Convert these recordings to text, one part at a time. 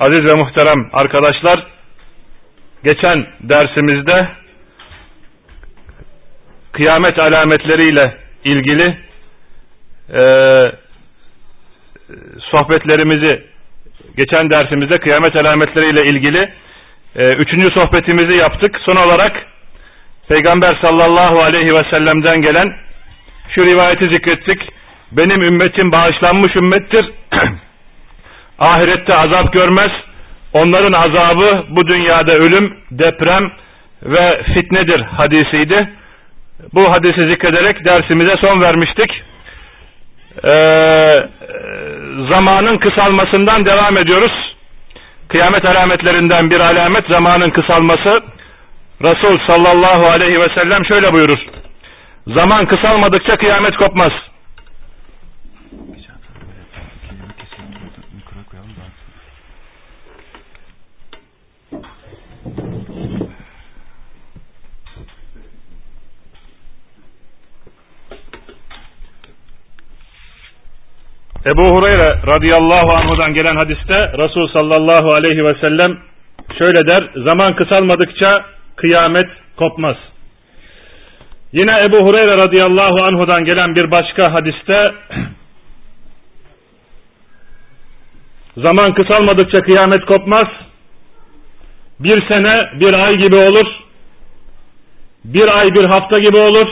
Aziz ve muhterem arkadaşlar, geçen dersimizde kıyamet alametleriyle ilgili e, sohbetlerimizi, geçen dersimizde kıyamet alametleriyle ilgili e, üçüncü sohbetimizi yaptık. Son olarak Peygamber sallallahu aleyhi ve sellem'den gelen şu rivayeti zikrettik. Benim ümmetim bağışlanmış ümmettir. Ahirette azap görmez. Onların azabı bu dünyada ölüm, deprem ve fitnedir hadisiydi. Bu hadisi zikrederek dersimize son vermiştik. Ee, zamanın kısalmasından devam ediyoruz. Kıyamet alametlerinden bir alamet zamanın kısalması. Resul sallallahu aleyhi ve sellem şöyle buyurur. Zaman kısalmadıkça kıyamet kopmaz. Ebu Hureyre radıyallahu anhudan gelen hadiste Resul sallallahu aleyhi ve sellem şöyle der. Zaman kısalmadıkça kıyamet kopmaz. Yine Ebu Hureyre radıyallahu anhudan gelen bir başka hadiste zaman kısalmadıkça kıyamet kopmaz. Bir sene bir ay gibi olur. Bir ay bir hafta gibi olur.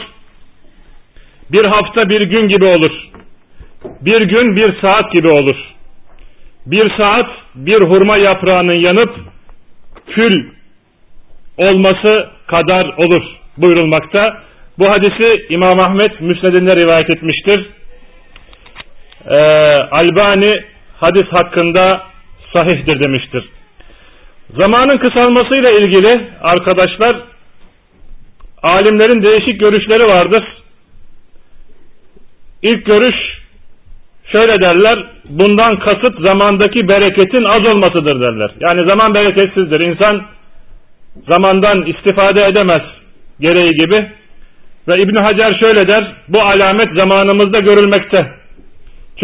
Bir hafta bir gün gibi olur. Bir gün bir saat gibi olur. Bir saat bir hurma yaprağının yanıp kül olması kadar olur buyurulmakta. Bu hadisi İmam Ahmet Müsned'inde rivayet etmiştir. Ee, Albani hadis hakkında sahihtir demiştir. Zamanın kısalmasıyla ilgili arkadaşlar alimlerin değişik görüşleri vardır. İlk görüş şöyle derler, bundan kasıt zamandaki bereketin az olmasıdır derler. Yani zaman bereketsizdir. İnsan zamandan istifade edemez gereği gibi. Ve İbn Hacer şöyle der, bu alamet zamanımızda görülmekte.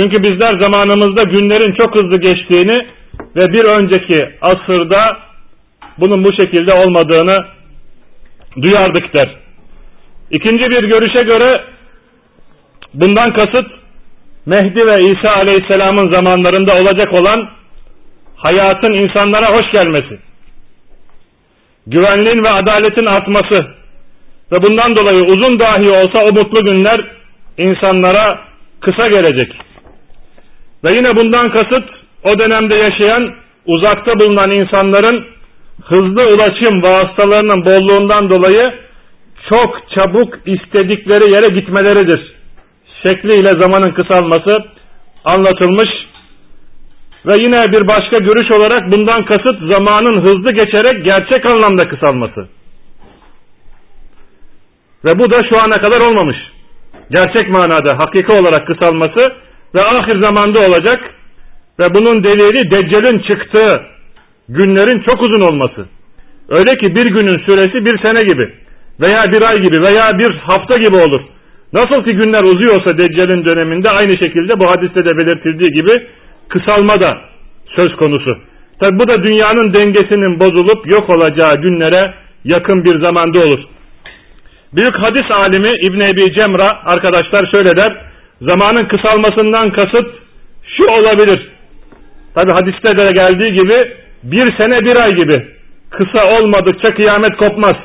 Çünkü bizler zamanımızda günlerin çok hızlı geçtiğini ve bir önceki asırda bunun bu şekilde olmadığını duyardık der. İkinci bir görüşe göre bundan kasıt Mehdi ve İsa aleyhisselamın zamanlarında olacak olan hayatın insanlara hoş gelmesi, güvenliğin ve adaletin artması ve bundan dolayı uzun dahi olsa o mutlu günler insanlara kısa gelecek. Ve yine bundan kasıt o dönemde yaşayan uzakta bulunan insanların hızlı ulaşım vasıtalarının bolluğundan dolayı çok çabuk istedikleri yere gitmeleridir şekliyle zamanın kısalması anlatılmış ve yine bir başka görüş olarak bundan kasıt zamanın hızlı geçerek gerçek anlamda kısalması. Ve bu da şu ana kadar olmamış. Gerçek manada hakiki olarak kısalması ve ahir zamanda olacak ve bunun delili Deccal'in çıktığı günlerin çok uzun olması. Öyle ki bir günün süresi bir sene gibi veya bir ay gibi veya bir hafta gibi olur. Nasıl ki günler uzuyorsa Deccal'in döneminde aynı şekilde bu hadiste de belirtildiği gibi kısalma da söz konusu. Tabi bu da dünyanın dengesinin bozulup yok olacağı günlere yakın bir zamanda olur. Büyük hadis alimi İbn Ebi Cemra arkadaşlar şöyle der. Zamanın kısalmasından kasıt şu olabilir. Tabi hadiste de geldiği gibi bir sene bir ay gibi kısa olmadıkça kıyamet kopmaz.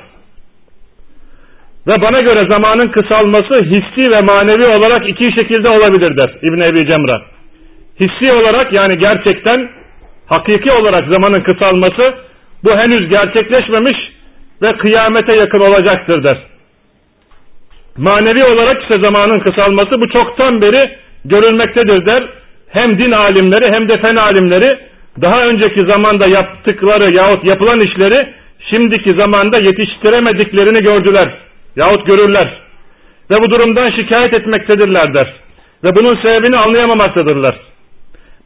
Ve bana göre zamanın kısalması hissi ve manevi olarak iki şekilde olabilir der İbn Ebi Cemra. Hissi olarak yani gerçekten hakiki olarak zamanın kısalması bu henüz gerçekleşmemiş ve kıyamete yakın olacaktır der. Manevi olarak ise zamanın kısalması bu çoktan beri görülmektedir der. Hem din alimleri hem de fen alimleri daha önceki zamanda yaptıkları yahut yapılan işleri şimdiki zamanda yetiştiremediklerini gördüler yahut görürler. Ve bu durumdan şikayet etmektedirler der. Ve bunun sebebini anlayamamaktadırlar.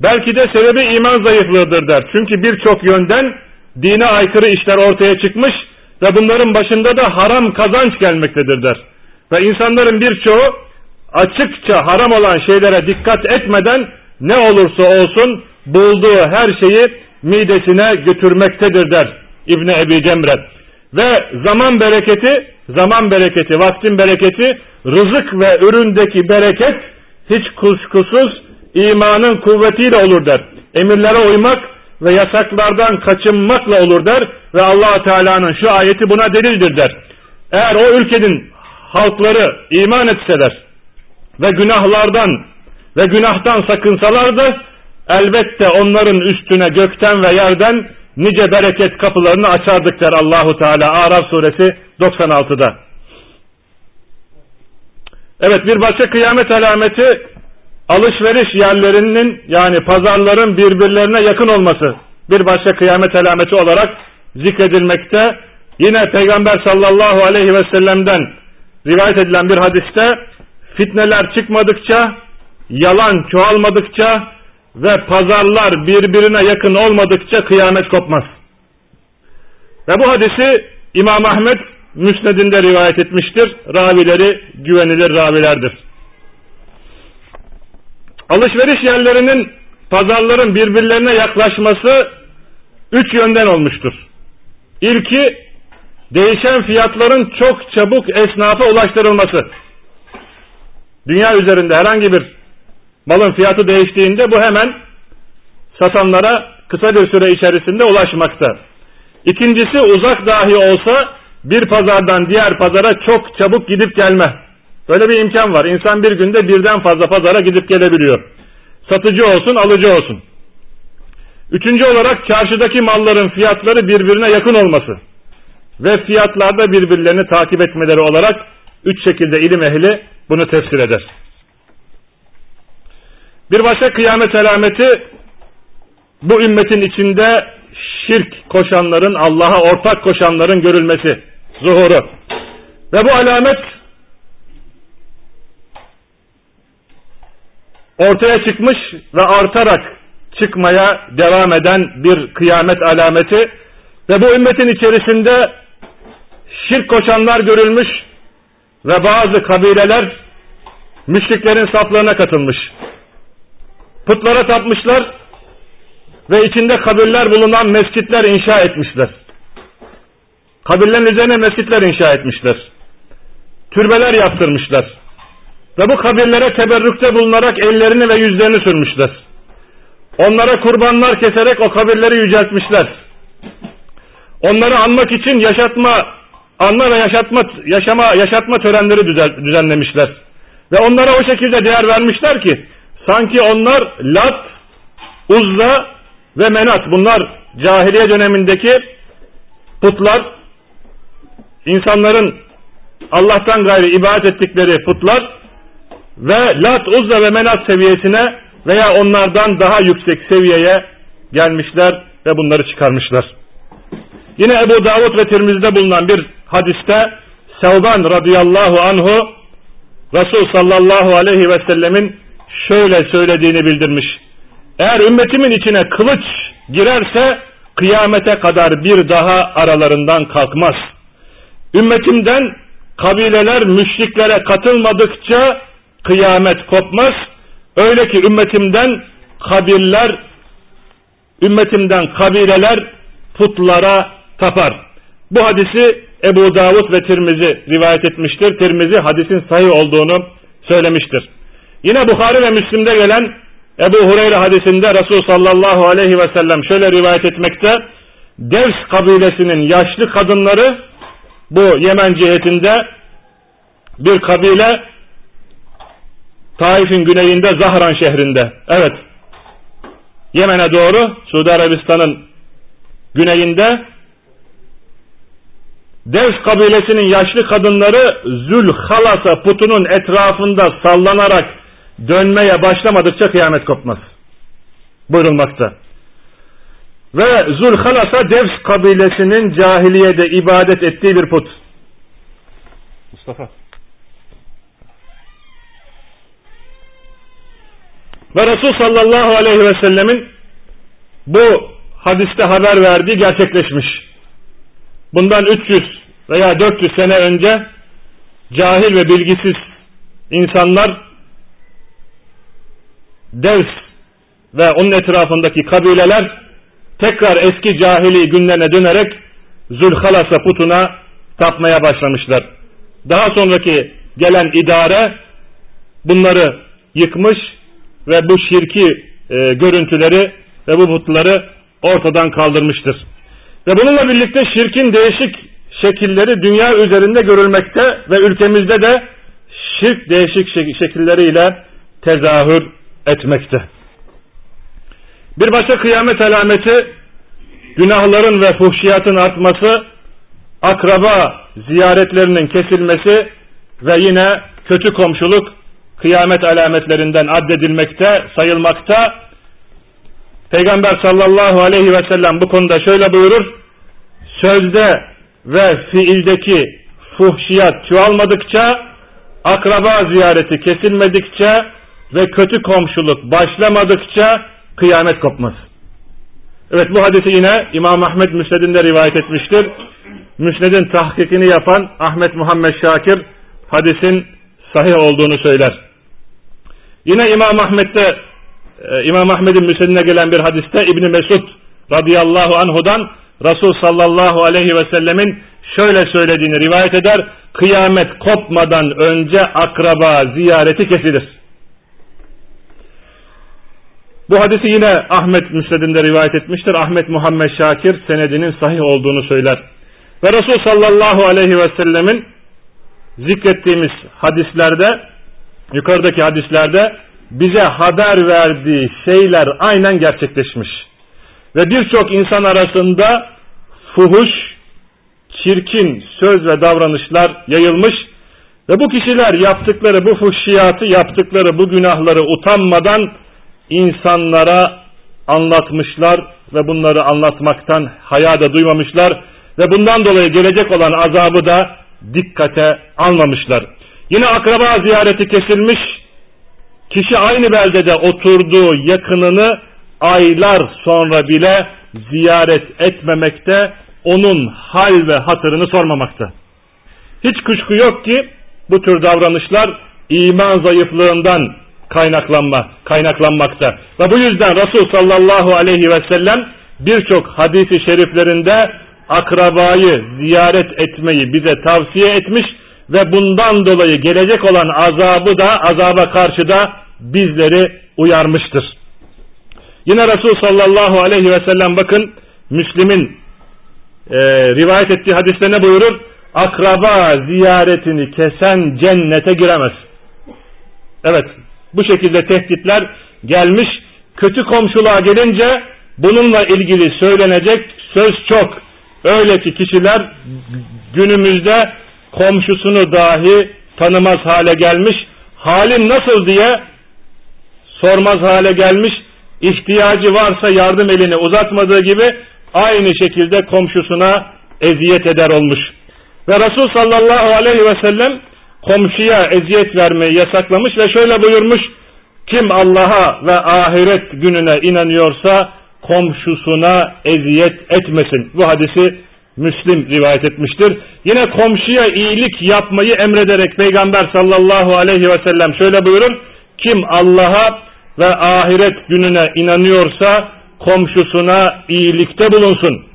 Belki de sebebi iman zayıflığıdır der. Çünkü birçok yönden dine aykırı işler ortaya çıkmış ve bunların başında da haram kazanç gelmektedir der. Ve insanların birçoğu açıkça haram olan şeylere dikkat etmeden ne olursa olsun bulduğu her şeyi midesine götürmektedir der İbni Ebi Cemre. Ve zaman bereketi, zaman bereketi, vaktin bereketi, rızık ve üründeki bereket hiç kuşkusuz imanın kuvvetiyle olur der. Emirlere uymak ve yasaklardan kaçınmakla olur der ve allah Teala'nın şu ayeti buna delildir der. Eğer o ülkenin halkları iman etseler ve günahlardan ve günahtan sakınsalardı elbette onların üstüne gökten ve yerden nice bereket kapılarını açardık der Allahu Teala Araf suresi 96'da. Evet bir başka kıyamet alameti alışveriş yerlerinin yani pazarların birbirlerine yakın olması bir başka kıyamet alameti olarak zikredilmekte. Yine Peygamber sallallahu aleyhi ve sellem'den rivayet edilen bir hadiste fitneler çıkmadıkça, yalan çoğalmadıkça ve pazarlar birbirine yakın olmadıkça kıyamet kopmaz. Ve bu hadisi İmam Ahmet Müsned'inde rivayet etmiştir. Ravileri güvenilir ravilerdir. Alışveriş yerlerinin pazarların birbirlerine yaklaşması üç yönden olmuştur. İlki değişen fiyatların çok çabuk esnafa ulaştırılması. Dünya üzerinde herhangi bir malın fiyatı değiştiğinde bu hemen satanlara kısa bir süre içerisinde ulaşmakta. İkincisi uzak dahi olsa bir pazardan diğer pazara çok çabuk gidip gelme. Böyle bir imkan var. İnsan bir günde birden fazla pazara gidip gelebiliyor. Satıcı olsun, alıcı olsun. Üçüncü olarak çarşıdaki malların fiyatları birbirine yakın olması ve fiyatlarda birbirlerini takip etmeleri olarak üç şekilde ilim ehli bunu tefsir eder. Bir başka kıyamet alameti bu ümmetin içinde şirk koşanların, Allah'a ortak koşanların görülmesi, zuhuru. Ve bu alamet ortaya çıkmış ve artarak çıkmaya devam eden bir kıyamet alameti ve bu ümmetin içerisinde şirk koşanlar görülmüş ve bazı kabileler müşriklerin saflarına katılmış. Putlara tapmışlar ve içinde kabirler bulunan mescitler inşa etmişler. Kabirlerin üzerine mescitler inşa etmişler. Türbeler yaptırmışlar. Ve bu kabirlere teberrükte bulunarak ellerini ve yüzlerini sürmüşler. Onlara kurbanlar keserek o kabirleri yüceltmişler. Onları anmak için yaşatma, anma ve yaşatma, yaşama, yaşatma törenleri düzenlemişler. Ve onlara o şekilde değer vermişler ki sanki onlar Lat, Uzza ve Menat bunlar cahiliye dönemindeki putlar insanların Allah'tan gayrı ibadet ettikleri putlar ve Lat, Uzza ve Menat seviyesine veya onlardan daha yüksek seviyeye gelmişler ve bunları çıkarmışlar. Yine Ebu Davud ve Tirmiz'de bulunan bir hadiste Sevban radıyallahu anhu Resul sallallahu aleyhi ve sellemin şöyle söylediğini bildirmiş. Eğer ümmetimin içine kılıç girerse kıyamete kadar bir daha aralarından kalkmaz. Ümmetimden kabileler müşriklere katılmadıkça kıyamet kopmaz. Öyle ki ümmetimden kabirler, ümmetimden kabileler putlara tapar. Bu hadisi Ebu Davud ve Tirmizi rivayet etmiştir. Tirmizi hadisin sahih olduğunu söylemiştir. Yine Bukhari ve Müslim'de gelen Ebu Hureyre hadisinde Resul sallallahu aleyhi ve sellem şöyle rivayet etmekte. Devs kabilesinin yaşlı kadınları bu Yemen cihetinde bir kabile Taif'in güneyinde Zahran şehrinde. Evet. Yemen'e doğru Suudi Arabistan'ın güneyinde Devs kabilesinin yaşlı kadınları Zülhalasa putunun etrafında sallanarak dönmeye başlamadıkça kıyamet kopmaz. Buyurulmakta. Ve Zulhalasa Devs kabilesinin cahiliyede ibadet ettiği bir put. Mustafa. Ve Resul sallallahu aleyhi ve sellemin bu hadiste haber verdiği gerçekleşmiş. Bundan 300 veya 400 sene önce cahil ve bilgisiz insanlar Devs ve onun etrafındaki kabileler tekrar eski cahili günlerine dönerek Zülhalasa putuna tapmaya başlamışlar. Daha sonraki gelen idare bunları yıkmış ve bu şirki e, görüntüleri ve bu putları ortadan kaldırmıştır. Ve bununla birlikte şirkin değişik şekilleri dünya üzerinde görülmekte ve ülkemizde de şirk değişik şekilleriyle tezahür etmekte. Bir başka kıyamet alameti günahların ve fuhşiyatın artması, akraba ziyaretlerinin kesilmesi ve yine kötü komşuluk kıyamet alametlerinden addedilmekte, sayılmakta. Peygamber sallallahu aleyhi ve sellem bu konuda şöyle buyurur. Sözde ve fiildeki fuhşiyat çoğalmadıkça, akraba ziyareti kesilmedikçe ve kötü komşuluk başlamadıkça kıyamet kopmaz. Evet bu hadisi yine İmam Ahmet Müsned'inde rivayet etmiştir. Müsned'in tahkikini yapan Ahmet Muhammed Şakir hadisin sahih olduğunu söyler. Yine İmam Ahmet'te e, İmam Ahmet'in müsnedine gelen bir hadiste İbni Mesud radıyallahu anhudan Resul sallallahu aleyhi ve sellemin şöyle söylediğini rivayet eder. Kıyamet kopmadan önce akraba ziyareti kesilir. Bu hadisi yine Ahmet Müsned'inde rivayet etmiştir. Ahmet Muhammed Şakir senedinin sahih olduğunu söyler. Ve Resul sallallahu aleyhi ve sellemin zikrettiğimiz hadislerde, yukarıdaki hadislerde bize haber verdiği şeyler aynen gerçekleşmiş. Ve birçok insan arasında fuhuş, çirkin söz ve davranışlar yayılmış ve bu kişiler yaptıkları bu fuhşiyatı, yaptıkları bu günahları utanmadan insanlara anlatmışlar ve bunları anlatmaktan haya da duymamışlar ve bundan dolayı gelecek olan azabı da dikkate almamışlar. Yine akraba ziyareti kesilmiş, kişi aynı beldede oturduğu yakınını aylar sonra bile ziyaret etmemekte, onun hal ve hatırını sormamakta. Hiç kuşku yok ki bu tür davranışlar iman zayıflığından kaynaklanma, kaynaklanmakta. Ve bu yüzden Resul sallallahu aleyhi ve sellem birçok hadisi şeriflerinde akrabayı ziyaret etmeyi bize tavsiye etmiş ve bundan dolayı gelecek olan azabı da azaba karşı da bizleri uyarmıştır. Yine Resul sallallahu aleyhi ve sellem bakın Müslim'in e, rivayet ettiği hadiste ne buyurur? Akraba ziyaretini kesen cennete giremez. Evet bu şekilde tehditler gelmiş. Kötü komşuluğa gelince bununla ilgili söylenecek söz çok. Öyle ki kişiler günümüzde komşusunu dahi tanımaz hale gelmiş. Halin nasıl diye sormaz hale gelmiş. İhtiyacı varsa yardım elini uzatmadığı gibi aynı şekilde komşusuna eziyet eder olmuş. Ve Resul sallallahu aleyhi ve sellem komşuya eziyet vermeyi yasaklamış ve şöyle buyurmuş. Kim Allah'a ve ahiret gününe inanıyorsa komşusuna eziyet etmesin. Bu hadisi Müslim rivayet etmiştir. Yine komşuya iyilik yapmayı emrederek Peygamber sallallahu aleyhi ve sellem şöyle buyurun. Kim Allah'a ve ahiret gününe inanıyorsa komşusuna iyilikte bulunsun.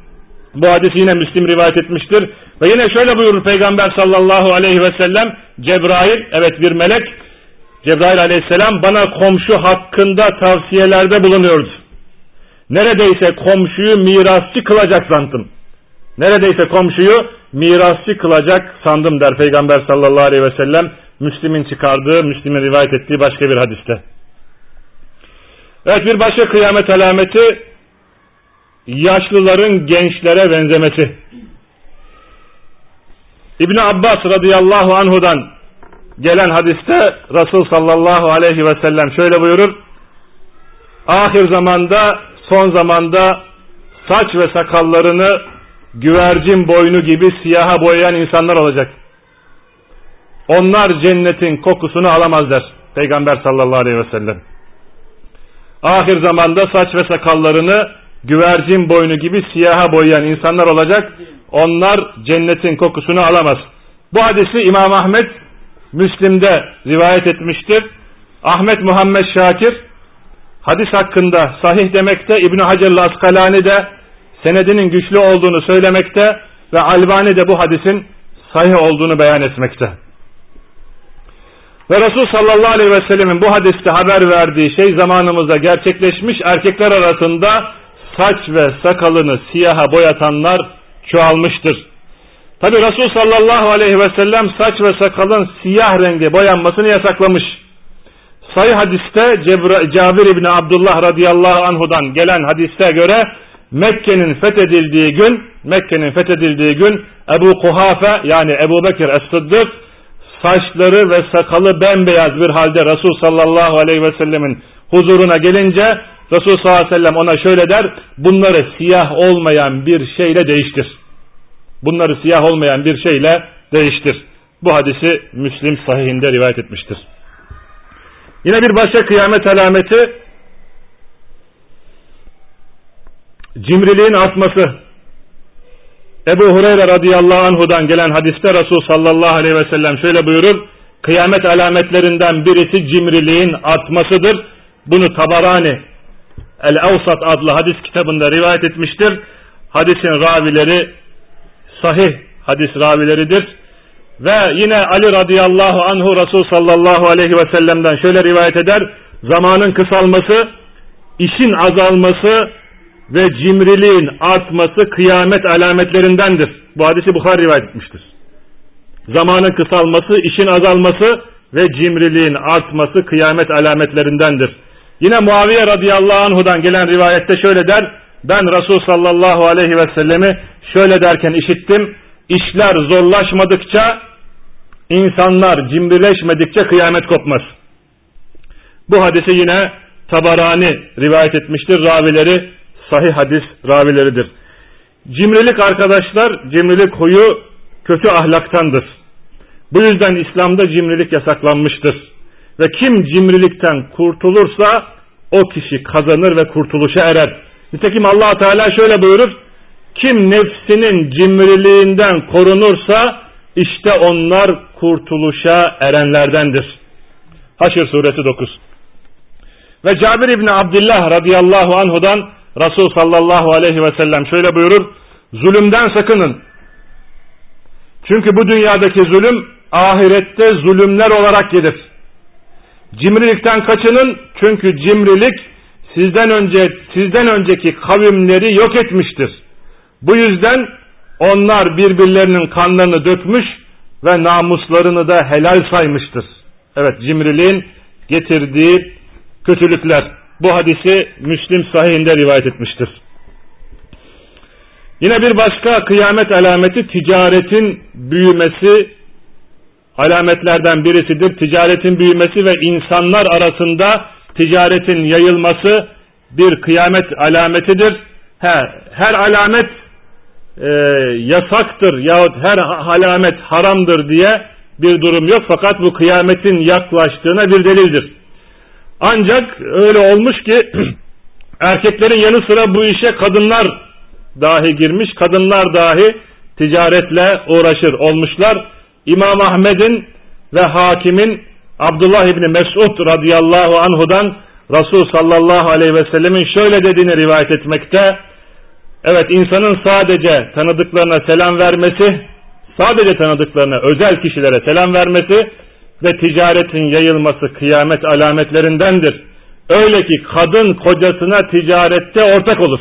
Bu hadisi yine Müslim rivayet etmiştir. Ve yine şöyle buyurur Peygamber sallallahu aleyhi ve sellem Cebrail evet bir melek Cebrail aleyhisselam bana komşu hakkında tavsiyelerde bulunuyordu. Neredeyse komşuyu mirasçı kılacak sandım. Neredeyse komşuyu mirasçı kılacak sandım der Peygamber sallallahu aleyhi ve sellem. Müslim'in çıkardığı, Müslim'in rivayet ettiği başka bir hadiste. Evet bir başka kıyamet alameti yaşlıların gençlere benzemesi. İbn Abbas radıyallahu anhudan gelen hadiste Resul sallallahu aleyhi ve sellem şöyle buyurur. Ahir zamanda, son zamanda saç ve sakallarını güvercin boynu gibi siyaha boyayan insanlar olacak. Onlar cennetin kokusunu alamazlar. Peygamber sallallahu aleyhi ve sellem. Ahir zamanda saç ve sakallarını güvercin boynu gibi siyaha boyayan insanlar olacak. Onlar cennetin kokusunu alamaz. Bu hadisi İmam Ahmet Müslim'de rivayet etmiştir. Ahmet Muhammed Şakir hadis hakkında sahih demekte İbn Hacer Askalani de senedinin güçlü olduğunu söylemekte ve Albani de bu hadisin sahih olduğunu beyan etmekte. Ve Resul sallallahu aleyhi ve sellemin bu hadiste haber verdiği şey zamanımızda gerçekleşmiş erkekler arasında saç ve sakalını siyaha boyatanlar çoğalmıştır. Tabi Resul sallallahu aleyhi ve sellem saç ve sakalın siyah rengi boyanmasını yasaklamış. Sayı hadiste Cebra, Cabir İbni Abdullah radıyallahu anhudan gelen hadiste göre Mekke'nin fethedildiği gün Mekke'nin fethedildiği gün Ebu Kuhafe yani Ebu Bekir Es-Sıddık saçları ve sakalı bembeyaz bir halde Resul sallallahu aleyhi ve sellemin huzuruna gelince Resul sallallahu aleyhi ve sellem ona şöyle der bunları siyah olmayan bir şeyle değiştir. Bunları siyah olmayan bir şeyle değiştir. Bu hadisi Müslim sahihinde rivayet etmiştir. Yine bir başka kıyamet alameti cimriliğin artması. Ebu Hureyre radıyallahu anhudan gelen hadiste Resul sallallahu aleyhi ve sellem şöyle buyurur. Kıyamet alametlerinden birisi cimriliğin artmasıdır. Bunu Tabarani El-Avsat adlı hadis kitabında rivayet etmiştir. Hadisin ravileri sahih hadis ravileridir. Ve yine Ali radıyallahu anhu Resul sallallahu aleyhi ve sellem'den şöyle rivayet eder. Zamanın kısalması, işin azalması ve cimriliğin artması kıyamet alametlerindendir. Bu hadisi Bukhari rivayet etmiştir. Zamanın kısalması, işin azalması ve cimriliğin artması kıyamet alametlerindendir. Yine Muaviye radıyallahu anhudan gelen rivayette şöyle der. Ben Resul sallallahu aleyhi ve sellemi şöyle derken işittim. İşler zorlaşmadıkça, insanlar cimrileşmedikçe kıyamet kopmaz. Bu hadisi yine Tabarani rivayet etmiştir. Ravileri sahih hadis ravileridir. Cimrilik arkadaşlar, cimrilik huyu kötü ahlaktandır. Bu yüzden İslam'da cimrilik yasaklanmıştır. Ve kim cimrilikten kurtulursa o kişi kazanır ve kurtuluşa erer. Nitekim allah Teala şöyle buyurur. Kim nefsinin cimriliğinden korunursa işte onlar kurtuluşa erenlerdendir. Haşr suresi 9. Ve Cabir İbni Abdullah radıyallahu anhudan Resul sallallahu aleyhi ve sellem şöyle buyurur. Zulümden sakının. Çünkü bu dünyadaki zulüm ahirette zulümler olarak gelir. Cimrilikten kaçının çünkü cimrilik sizden önce sizden önceki kavimleri yok etmiştir. Bu yüzden onlar birbirlerinin kanlarını dökmüş ve namuslarını da helal saymıştır. Evet cimriliğin getirdiği kötülükler. Bu hadisi Müslim sahihinde rivayet etmiştir. Yine bir başka kıyamet alameti ticaretin büyümesi alametlerden birisidir. Ticaretin büyümesi ve insanlar arasında ticaretin yayılması bir kıyamet alametidir. He, her alamet e, yasaktır yahut her alamet haramdır diye bir durum yok. Fakat bu kıyametin yaklaştığına bir delildir. Ancak öyle olmuş ki erkeklerin yanı sıra bu işe kadınlar dahi girmiş. Kadınlar dahi ticaretle uğraşır olmuşlar. İmam Ahmed'in ve hakimin Abdullah İbni Mesud radıyallahu anhudan Resul sallallahu aleyhi ve sellemin şöyle dediğini rivayet etmekte. Evet insanın sadece tanıdıklarına selam vermesi, sadece tanıdıklarına özel kişilere selam vermesi ve ticaretin yayılması kıyamet alametlerindendir. Öyle ki kadın kocasına ticarette ortak olur.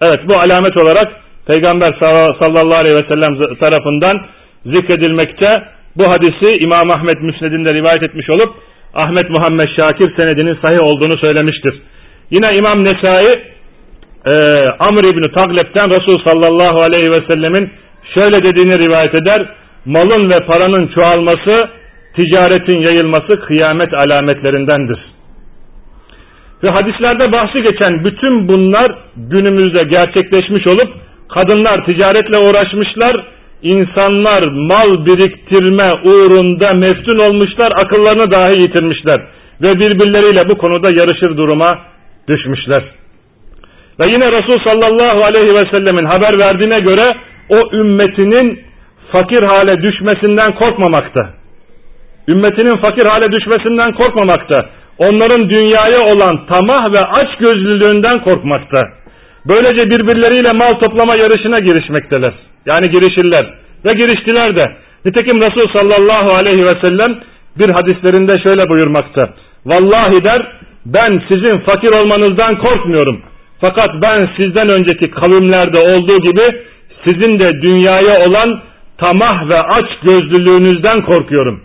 Evet bu alamet olarak Peygamber sallallahu aleyhi ve sellem tarafından zikredilmekte. Bu hadisi İmam Ahmet Müsned'inde rivayet etmiş olup Ahmet Muhammed Şakir senedinin sahih olduğunu söylemiştir. Yine İmam Nesai e, Amr İbni Taglep'ten Resul sallallahu aleyhi ve sellemin şöyle dediğini rivayet eder malın ve paranın çoğalması, ticaretin yayılması kıyamet alametlerindendir. Ve hadislerde bahsi geçen bütün bunlar günümüzde gerçekleşmiş olup kadınlar ticaretle uğraşmışlar, insanlar mal biriktirme uğrunda meftun olmuşlar, akıllarını dahi yitirmişler ve birbirleriyle bu konuda yarışır duruma düşmüşler. Ve yine Resul sallallahu aleyhi ve sellemin haber verdiğine göre o ümmetinin fakir hale düşmesinden korkmamakta. Ümmetinin fakir hale düşmesinden korkmamakta. Onların dünyaya olan tamah ve aç gözlülüğünden korkmakta. Böylece birbirleriyle mal toplama yarışına girişmekteler. Yani girişirler. Ve giriştiler de. Nitekim Resul sallallahu aleyhi ve sellem bir hadislerinde şöyle buyurmakta. Vallahi der ben sizin fakir olmanızdan korkmuyorum. Fakat ben sizden önceki kavimlerde olduğu gibi sizin de dünyaya olan tamah ve aç gözlülüğünüzden korkuyorum.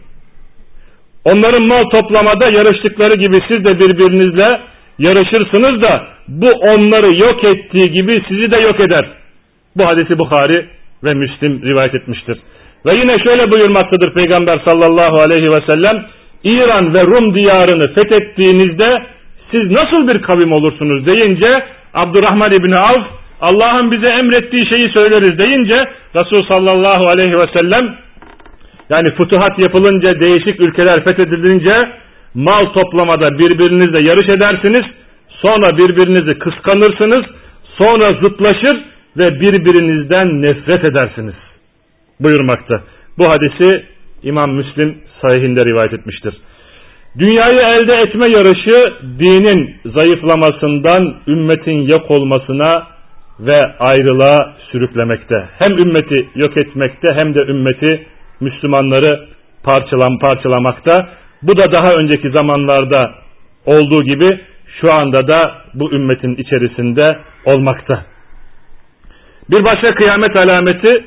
Onların mal toplamada yarıştıkları gibi siz de birbirinizle yarışırsınız da bu onları yok ettiği gibi sizi de yok eder. Bu hadisi Bukhari ve Müslim rivayet etmiştir. Ve yine şöyle buyurmaktadır Peygamber sallallahu aleyhi ve sellem İran ve Rum diyarını fethettiğinizde siz nasıl bir kavim olursunuz deyince Abdurrahman İbni Avf Allah'ın bize emrettiği şeyi söyleriz deyince Resul sallallahu aleyhi ve sellem yani futuhat yapılınca değişik ülkeler fethedilince mal toplamada birbirinizle yarış edersiniz. Sonra birbirinizi kıskanırsınız. Sonra zıtlaşır ve birbirinizden nefret edersiniz. Buyurmakta. Bu hadisi İmam Müslim sahihinde rivayet etmiştir. Dünyayı elde etme yarışı dinin zayıflamasından ümmetin yok olmasına ve ayrılığa sürüklemekte. Hem ümmeti yok etmekte hem de ümmeti Müslümanları parçalan parçalamakta. Bu da daha önceki zamanlarda olduğu gibi şu anda da bu ümmetin içerisinde olmakta. Bir başka kıyamet alameti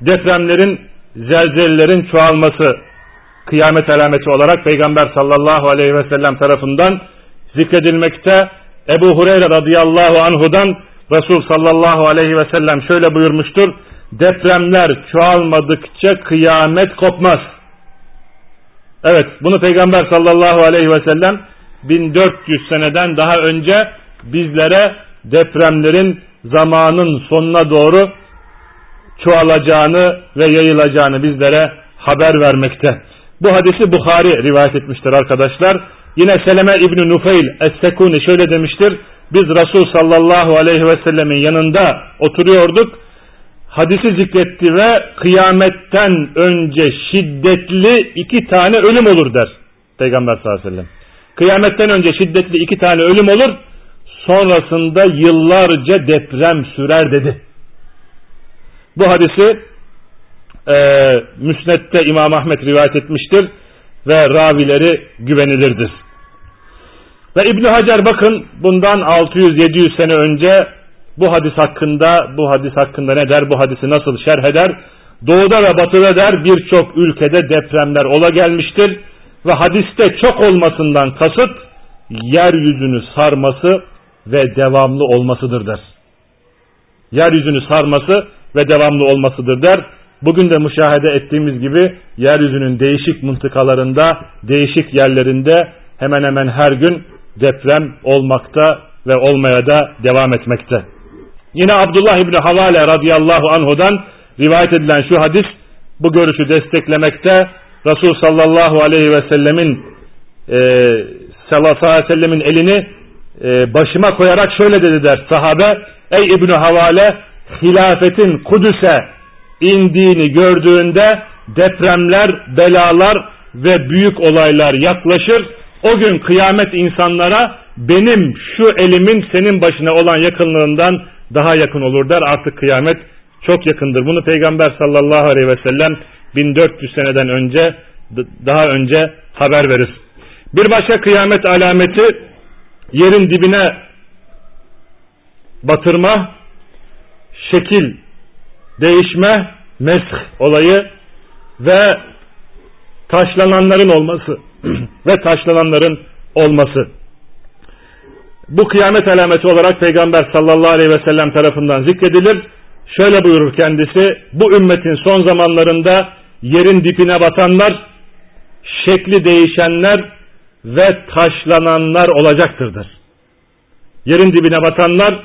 depremlerin, zelzelelerin çoğalması kıyamet alameti olarak Peygamber sallallahu aleyhi ve sellem tarafından zikredilmekte. Ebu Hureyre radıyallahu anhudan Resul sallallahu aleyhi ve sellem şöyle buyurmuştur. Depremler çoğalmadıkça kıyamet kopmaz. Evet bunu Peygamber sallallahu aleyhi ve sellem 1400 seneden daha önce bizlere depremlerin zamanın sonuna doğru çoğalacağını ve yayılacağını bizlere haber vermekte. Bu hadisi Bukhari rivayet etmiştir arkadaşlar. Yine Seleme İbni Nufeyl Es-Sekuni şöyle demiştir. Biz Resul sallallahu aleyhi ve sellemin yanında oturuyorduk. Hadisi zikretti ve kıyametten önce şiddetli iki tane ölüm olur der. Peygamber sallallahu aleyhi ve sellem. Kıyametten önce şiddetli iki tane ölüm olur. Sonrasında yıllarca deprem sürer dedi. Bu hadisi e, Müsnet'te İmam Ahmet rivayet etmiştir ve ravileri güvenilirdir. Ve İbn Hacer bakın bundan 600-700 sene önce bu hadis hakkında bu hadis hakkında ne der bu hadisi nasıl şerh eder? Doğuda ve batıda der birçok ülkede depremler ola gelmiştir ve hadiste çok olmasından kasıt yeryüzünü sarması ve devamlı olmasıdır der. Yeryüzünü sarması ve devamlı olmasıdır der. Bugün de müşahede ettiğimiz gibi yeryüzünün değişik mıntıkalarında, değişik yerlerinde hemen hemen her gün deprem olmakta ve olmaya da devam etmekte. Yine Abdullah İbni Havale radıyallahu anhudan rivayet edilen şu hadis bu görüşü desteklemekte. Resul sallallahu aleyhi ve sellemin e, sallallahu aleyhi ve sellemin elini e, başıma koyarak şöyle dedi der sahabe. Ey İbni Havale hilafetin Kudüs'e indiğini gördüğünde depremler, belalar ve büyük olaylar yaklaşır. O gün kıyamet insanlara benim şu elimin senin başına olan yakınlığından daha yakın olur der. Artık kıyamet çok yakındır. Bunu Peygamber sallallahu aleyhi ve sellem 1400 seneden önce daha önce haber verir. Bir başka kıyamet alameti yerin dibine batırma, şekil değişme, mesh olayı ve taşlananların olması ve taşlananların olması. Bu kıyamet alameti olarak Peygamber sallallahu aleyhi ve sellem tarafından zikredilir. Şöyle buyurur kendisi, bu ümmetin son zamanlarında yerin dipine batanlar, şekli değişenler ve taşlananlar olacaktırdır. yerin dibine batanlar,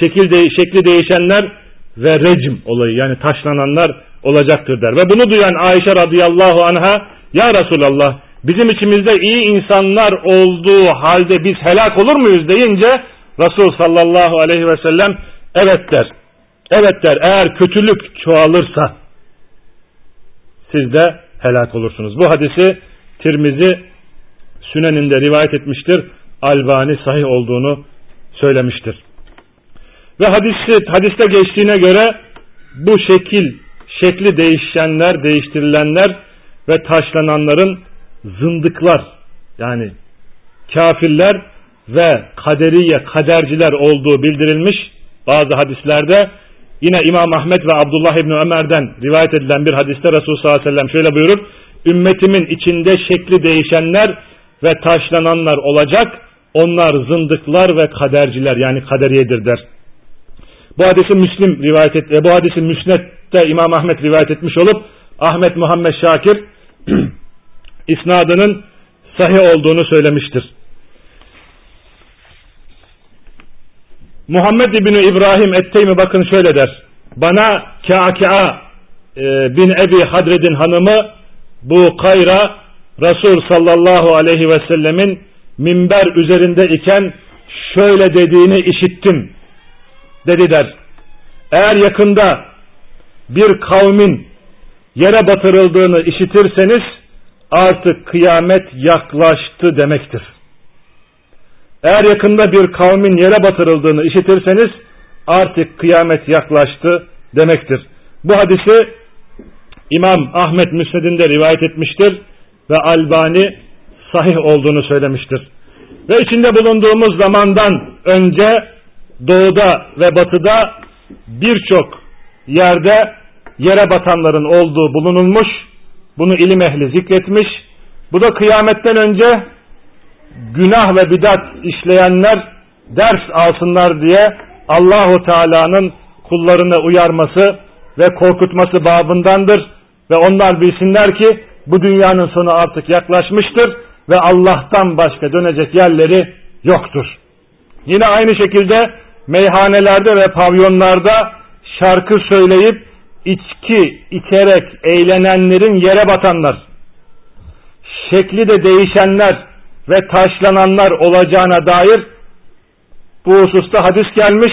şekil de, şekli değişenler ve recm olayı yani taşlananlar olacaktır der. Ve bunu duyan Ayşe radıyallahu anha ya Resulallah bizim içimizde iyi insanlar olduğu halde biz helak olur muyuz deyince Resul sallallahu aleyhi ve sellem evet der. Evet der eğer kötülük çoğalırsa siz de helak olursunuz. Bu hadisi Tirmizi Süneninde rivayet etmiştir. Albani sahih olduğunu söylemiştir. Ve hadisi, hadiste geçtiğine göre bu şekil, şekli değişenler, değiştirilenler ve taşlananların zındıklar yani kafirler ve kaderiye, kaderciler olduğu bildirilmiş bazı hadislerde. Yine İmam Ahmet ve Abdullah İbni Ömer'den rivayet edilen bir hadiste Resulullah sallallahu aleyhi ve sellem şöyle buyurur. Ümmetimin içinde şekli değişenler ve taşlananlar olacak. Onlar zındıklar ve kaderciler yani kaderiyedir der. Bu hadisi Müslim rivayet et, bu hadisi Müsnet'te İmam Ahmet rivayet etmiş olup Ahmet Muhammed Şakir isnadının sahih olduğunu söylemiştir. Muhammed İbni İbrahim Etteymi bakın şöyle der. Bana Kâkâ e, bin Ebi Hadred'in hanımı bu Kayra Resul sallallahu aleyhi ve sellemin minber üzerinde iken şöyle dediğini işittim dedi der. Eğer yakında bir kavmin yere batırıldığını işitirseniz artık kıyamet yaklaştı demektir. Eğer yakında bir kavmin yere batırıldığını işitirseniz artık kıyamet yaklaştı demektir. Bu hadisi İmam Ahmet Müsned'inde rivayet etmiştir ve Albani sahih olduğunu söylemiştir. Ve içinde bulunduğumuz zamandan önce doğuda ve batıda birçok yerde yere batanların olduğu bulunulmuş. Bunu ilim ehli zikretmiş. Bu da kıyametten önce günah ve bidat işleyenler ders alsınlar diye Allahu Teala'nın kullarını uyarması ve korkutması babındandır ve onlar bilsinler ki bu dünyanın sonu artık yaklaşmıştır ve Allah'tan başka dönecek yerleri yoktur. Yine aynı şekilde meyhanelerde ve pavyonlarda şarkı söyleyip içki içerek eğlenenlerin yere batanlar, şekli de değişenler ve taşlananlar olacağına dair bu hususta hadis gelmiş.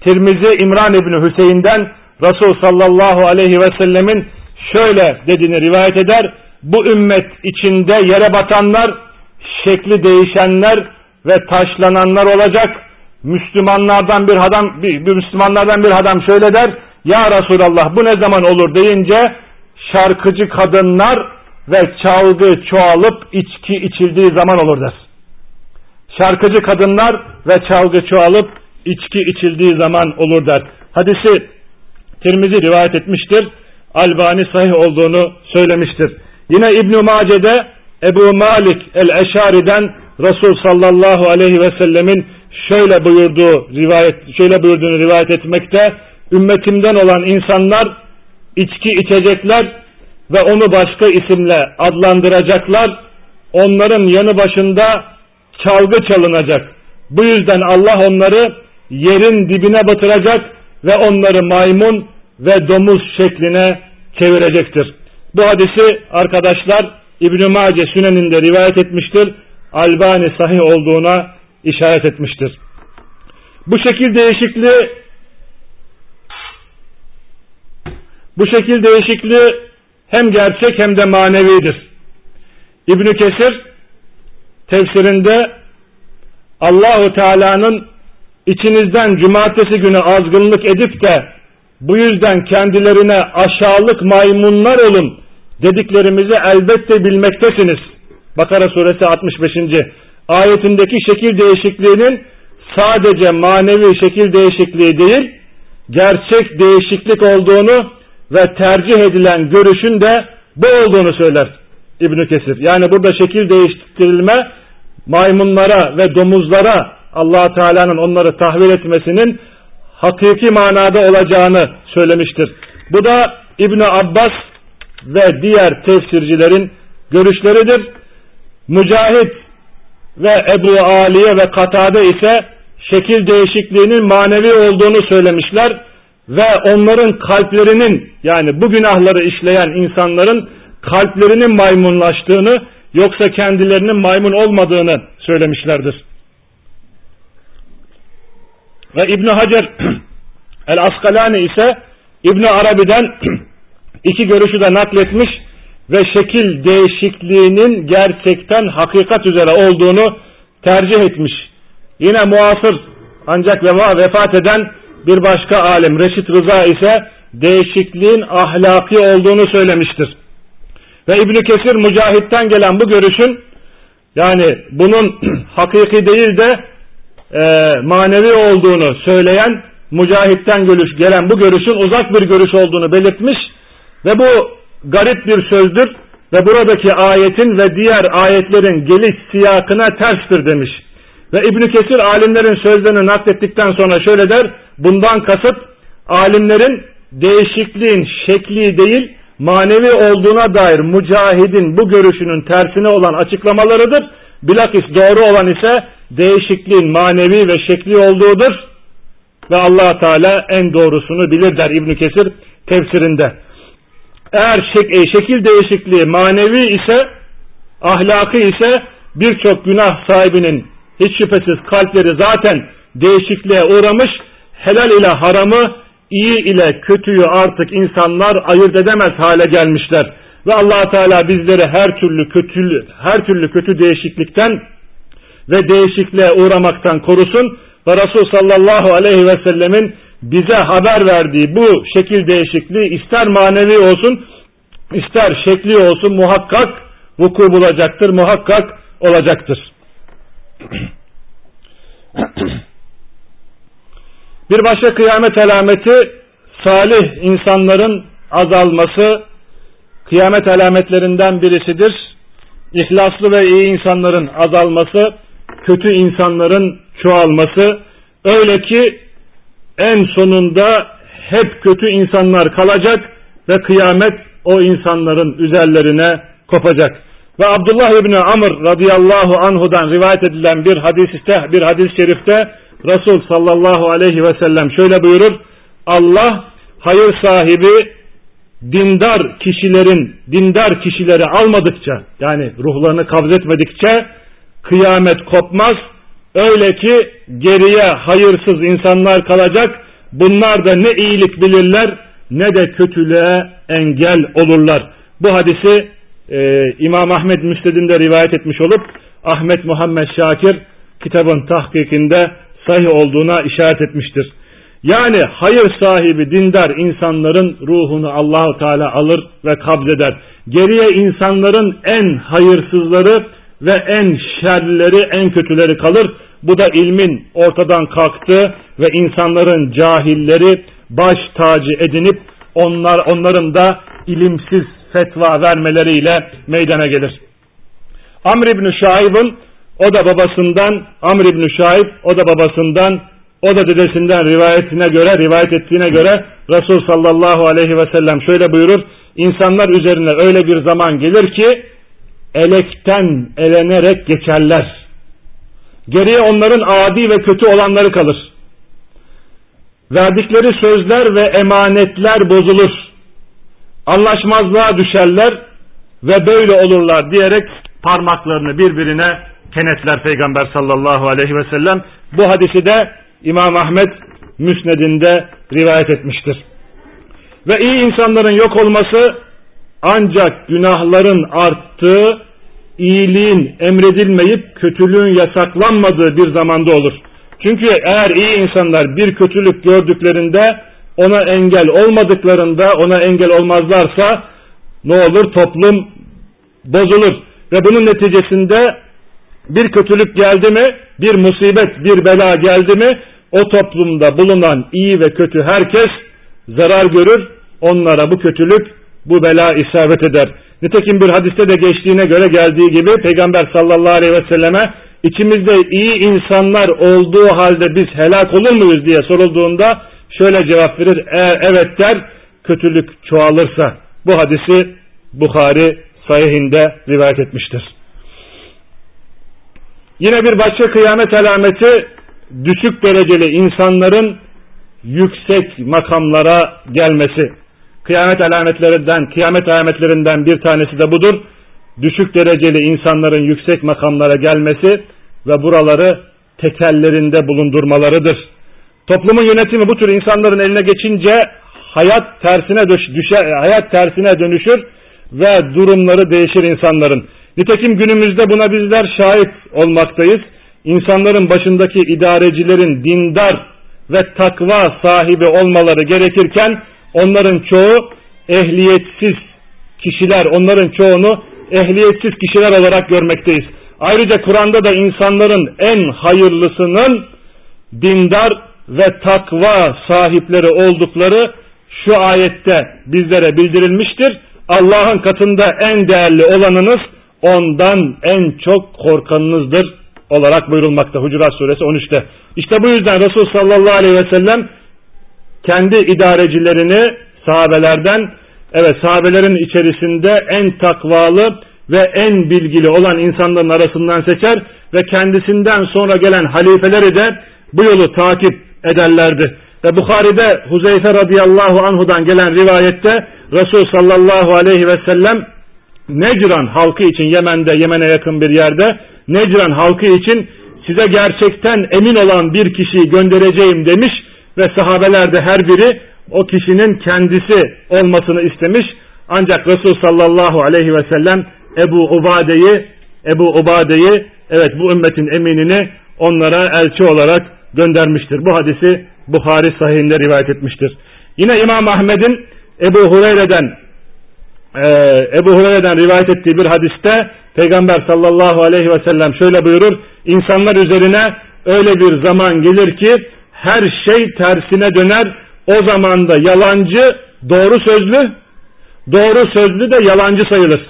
Tirmizi İmran İbni Hüseyin'den Resul sallallahu aleyhi ve sellemin şöyle dediğini rivayet eder. Bu ümmet içinde yere batanlar, şekli değişenler ve taşlananlar olacak. Müslümanlardan bir adam bir, bir Müslümanlardan bir adam şöyle der. Ya Resulallah bu ne zaman olur deyince şarkıcı kadınlar ve çalgı çoğalıp içki içildiği zaman olur der. Şarkıcı kadınlar ve çalgı çoğalıp içki içildiği zaman olur der. Hadisi Tirmizi rivayet etmiştir. Albani sahih olduğunu söylemiştir. Yine İbn Mace'de Ebu Malik el-Eşari'den Resul sallallahu aleyhi ve sellemin şöyle buyurduğu rivayet şöyle buyurduğunu rivayet etmekte. Ümmetimden olan insanlar içki içecekler ve onu başka isimle adlandıracaklar. Onların yanı başında çalgı çalınacak. Bu yüzden Allah onları yerin dibine batıracak ve onları maymun ve domuz şekline çevirecektir. Bu hadisi arkadaşlar İbn-i Mace Sünen'inde rivayet etmiştir. Albani sahih olduğuna işaret etmiştir. Bu şekil değişikliği bu şekil değişikliği hem gerçek hem de manevidir. İbn Kesir tefsirinde Allahu Teala'nın içinizden cumartesi günü azgınlık edip de bu yüzden kendilerine aşağılık maymunlar olun dediklerimizi elbette bilmektesiniz. Bakara suresi 65. ayetindeki şekil değişikliğinin sadece manevi şekil değişikliği değil, gerçek değişiklik olduğunu ve tercih edilen görüşün de bu olduğunu söyler İbn Kesir. Yani burada şekil değiştirilme maymunlara ve domuzlara allah Teala'nın onları tahvil etmesinin hakiki manada olacağını söylemiştir. Bu da İbn Abbas ve diğer tefsircilerin görüşleridir. Mücahit ve Ebu Aliye ve Katade ise şekil değişikliğinin manevi olduğunu söylemişler ve onların kalplerinin yani bu günahları işleyen insanların kalplerinin maymunlaştığını yoksa kendilerinin maymun olmadığını söylemişlerdir. Ve İbn Hacer el Askalani ise İbn Arabi'den iki görüşü de nakletmiş ve şekil değişikliğinin gerçekten hakikat üzere olduğunu tercih etmiş. Yine muasır ancak vefat eden bir başka alim Reşit Rıza ise değişikliğin ahlaki olduğunu söylemiştir. Ve İbn Kesir Mücahit'ten gelen bu görüşün yani bunun hakiki değil de e, manevi olduğunu söyleyen Mücahit'ten görüş, gelen bu görüşün uzak bir görüş olduğunu belirtmiş ve bu garip bir sözdür ve buradaki ayetin ve diğer ayetlerin geliş siyakına terstir demiş. Ve İbn Kesir alimlerin sözlerini naklettikten sonra şöyle der, bundan kasıt alimlerin değişikliğin şekli değil, manevi olduğuna dair mücahidin bu görüşünün tersine olan açıklamalarıdır. Bilakis doğru olan ise değişikliğin manevi ve şekli olduğudur. Ve allah Teala en doğrusunu bilir der İbn Kesir tefsirinde. Eğer şek e, şekil değişikliği manevi ise, ahlakı ise birçok günah sahibinin hiç şüphesiz kalpleri zaten değişikliğe uğramış, helal ile haramı, iyi ile kötüyü artık insanlar ayırt edemez hale gelmişler. Ve allah Teala bizleri her türlü kötü her türlü kötü değişiklikten ve değişikliğe uğramaktan korusun ve Resul sallallahu aleyhi ve sellemin bize haber verdiği bu şekil değişikliği ister manevi olsun ister şekli olsun muhakkak vuku bulacaktır, muhakkak olacaktır. Bir başka kıyamet alameti salih insanların azalması kıyamet alametlerinden birisidir. İhlaslı ve iyi insanların azalması, kötü insanların çoğalması. Öyle ki en sonunda hep kötü insanlar kalacak ve kıyamet o insanların üzerlerine kopacak. Ve Abdullah İbni Amr radıyallahu anhudan rivayet edilen bir hadiste, bir hadis-i şerifte Resul sallallahu aleyhi ve sellem şöyle buyurur. Allah hayır sahibi dindar kişilerin dindar kişileri almadıkça yani ruhlarını kabzetmedikçe kıyamet kopmaz. Öyle ki geriye hayırsız insanlar kalacak. Bunlar da ne iyilik bilirler ne de kötülüğe engel olurlar. Bu hadisi e, İmam Ahmet Müsned'inde rivayet etmiş olup Ahmet Muhammed Şakir kitabın tahkikinde sahih olduğuna işaret etmiştir. Yani hayır sahibi dindar insanların ruhunu Allahu Teala alır ve kabzeder. Geriye insanların en hayırsızları ve en şerlileri, en kötüleri kalır. Bu da ilmin ortadan kalktı ve insanların cahilleri baş tacı edinip onlar onların da ilimsiz fetva vermeleriyle meydana gelir. Amr İbni Şaib'in o da babasından Amr İbni Şaib o da babasından o da dedesinden rivayetine göre rivayet ettiğine göre Resul sallallahu aleyhi ve sellem şöyle buyurur. İnsanlar üzerine öyle bir zaman gelir ki elekten elenerek geçerler. Geriye onların adi ve kötü olanları kalır. Verdikleri sözler ve emanetler bozulur. Anlaşmazlığa düşerler ve böyle olurlar diyerek parmaklarını birbirine kenetler Peygamber sallallahu aleyhi ve sellem. Bu hadisi de İmam Ahmet Müsned'inde rivayet etmiştir. Ve iyi insanların yok olması ancak günahların arttığı, iyiliğin emredilmeyip kötülüğün yasaklanmadığı bir zamanda olur. Çünkü eğer iyi insanlar bir kötülük gördüklerinde ona engel olmadıklarında ona engel olmazlarsa ne olur? Toplum bozulur. Ve bunun neticesinde bir kötülük geldi mi, bir musibet, bir bela geldi mi, o toplumda bulunan iyi ve kötü herkes zarar görür, onlara bu kötülük, bu bela isabet eder. Nitekim bir hadiste de geçtiğine göre geldiği gibi Peygamber sallallahu aleyhi ve selleme içimizde iyi insanlar olduğu halde biz helak olur muyuz diye sorulduğunda şöyle cevap verir. Eğer evet der kötülük çoğalırsa bu hadisi Bukhari sahihinde rivayet etmiştir. Yine bir başka kıyamet alameti düşük dereceli insanların yüksek makamlara gelmesi. Kıyamet alametlerinden, kıyamet alametlerinden bir tanesi de budur. Düşük dereceli insanların yüksek makamlara gelmesi ve buraları tekellerinde bulundurmalarıdır. Toplumun yönetimi bu tür insanların eline geçince hayat tersine düşer, hayat tersine dönüşür ve durumları değişir insanların. Nitekim günümüzde buna bizler şahit olmaktayız. İnsanların başındaki idarecilerin dindar ve takva sahibi olmaları gerekirken onların çoğu ehliyetsiz kişiler, onların çoğunu ehliyetsiz kişiler olarak görmekteyiz. Ayrıca Kur'an'da da insanların en hayırlısının dindar ve takva sahipleri oldukları şu ayette bizlere bildirilmiştir. Allah'ın katında en değerli olanınız ondan en çok korkanınızdır olarak buyurulmakta Hucurat suresi 13'te. İşte bu yüzden Resul sallallahu aleyhi ve sellem kendi idarecilerini sahabelerden evet sahabelerin içerisinde en takvalı ve en bilgili olan insanların arasından seçer ve kendisinden sonra gelen halifeleri de bu yolu takip ederlerdi. Ve Bukhari'de Huzeyfe radıyallahu anhudan gelen rivayette Resul sallallahu aleyhi ve sellem Necran halkı için Yemen'de Yemen'e yakın bir yerde Necran halkı için size gerçekten emin olan bir kişiyi göndereceğim demiş ve sahabeler de her biri o kişinin kendisi olmasını istemiş. Ancak Resul sallallahu aleyhi ve sellem Ebu Ubade'yi Ebu Ubade'yi evet bu ümmetin eminini onlara elçi olarak göndermiştir. Bu hadisi Buhari sahihinde rivayet etmiştir. Yine İmam Ahmed'in Ebu Hureyre'den e, Ebu Hureyre'den rivayet ettiği bir hadiste Peygamber sallallahu aleyhi ve sellem şöyle buyurur. İnsanlar üzerine öyle bir zaman gelir ki her şey tersine döner. O zaman da yalancı doğru sözlü, doğru sözlü de yalancı sayılır.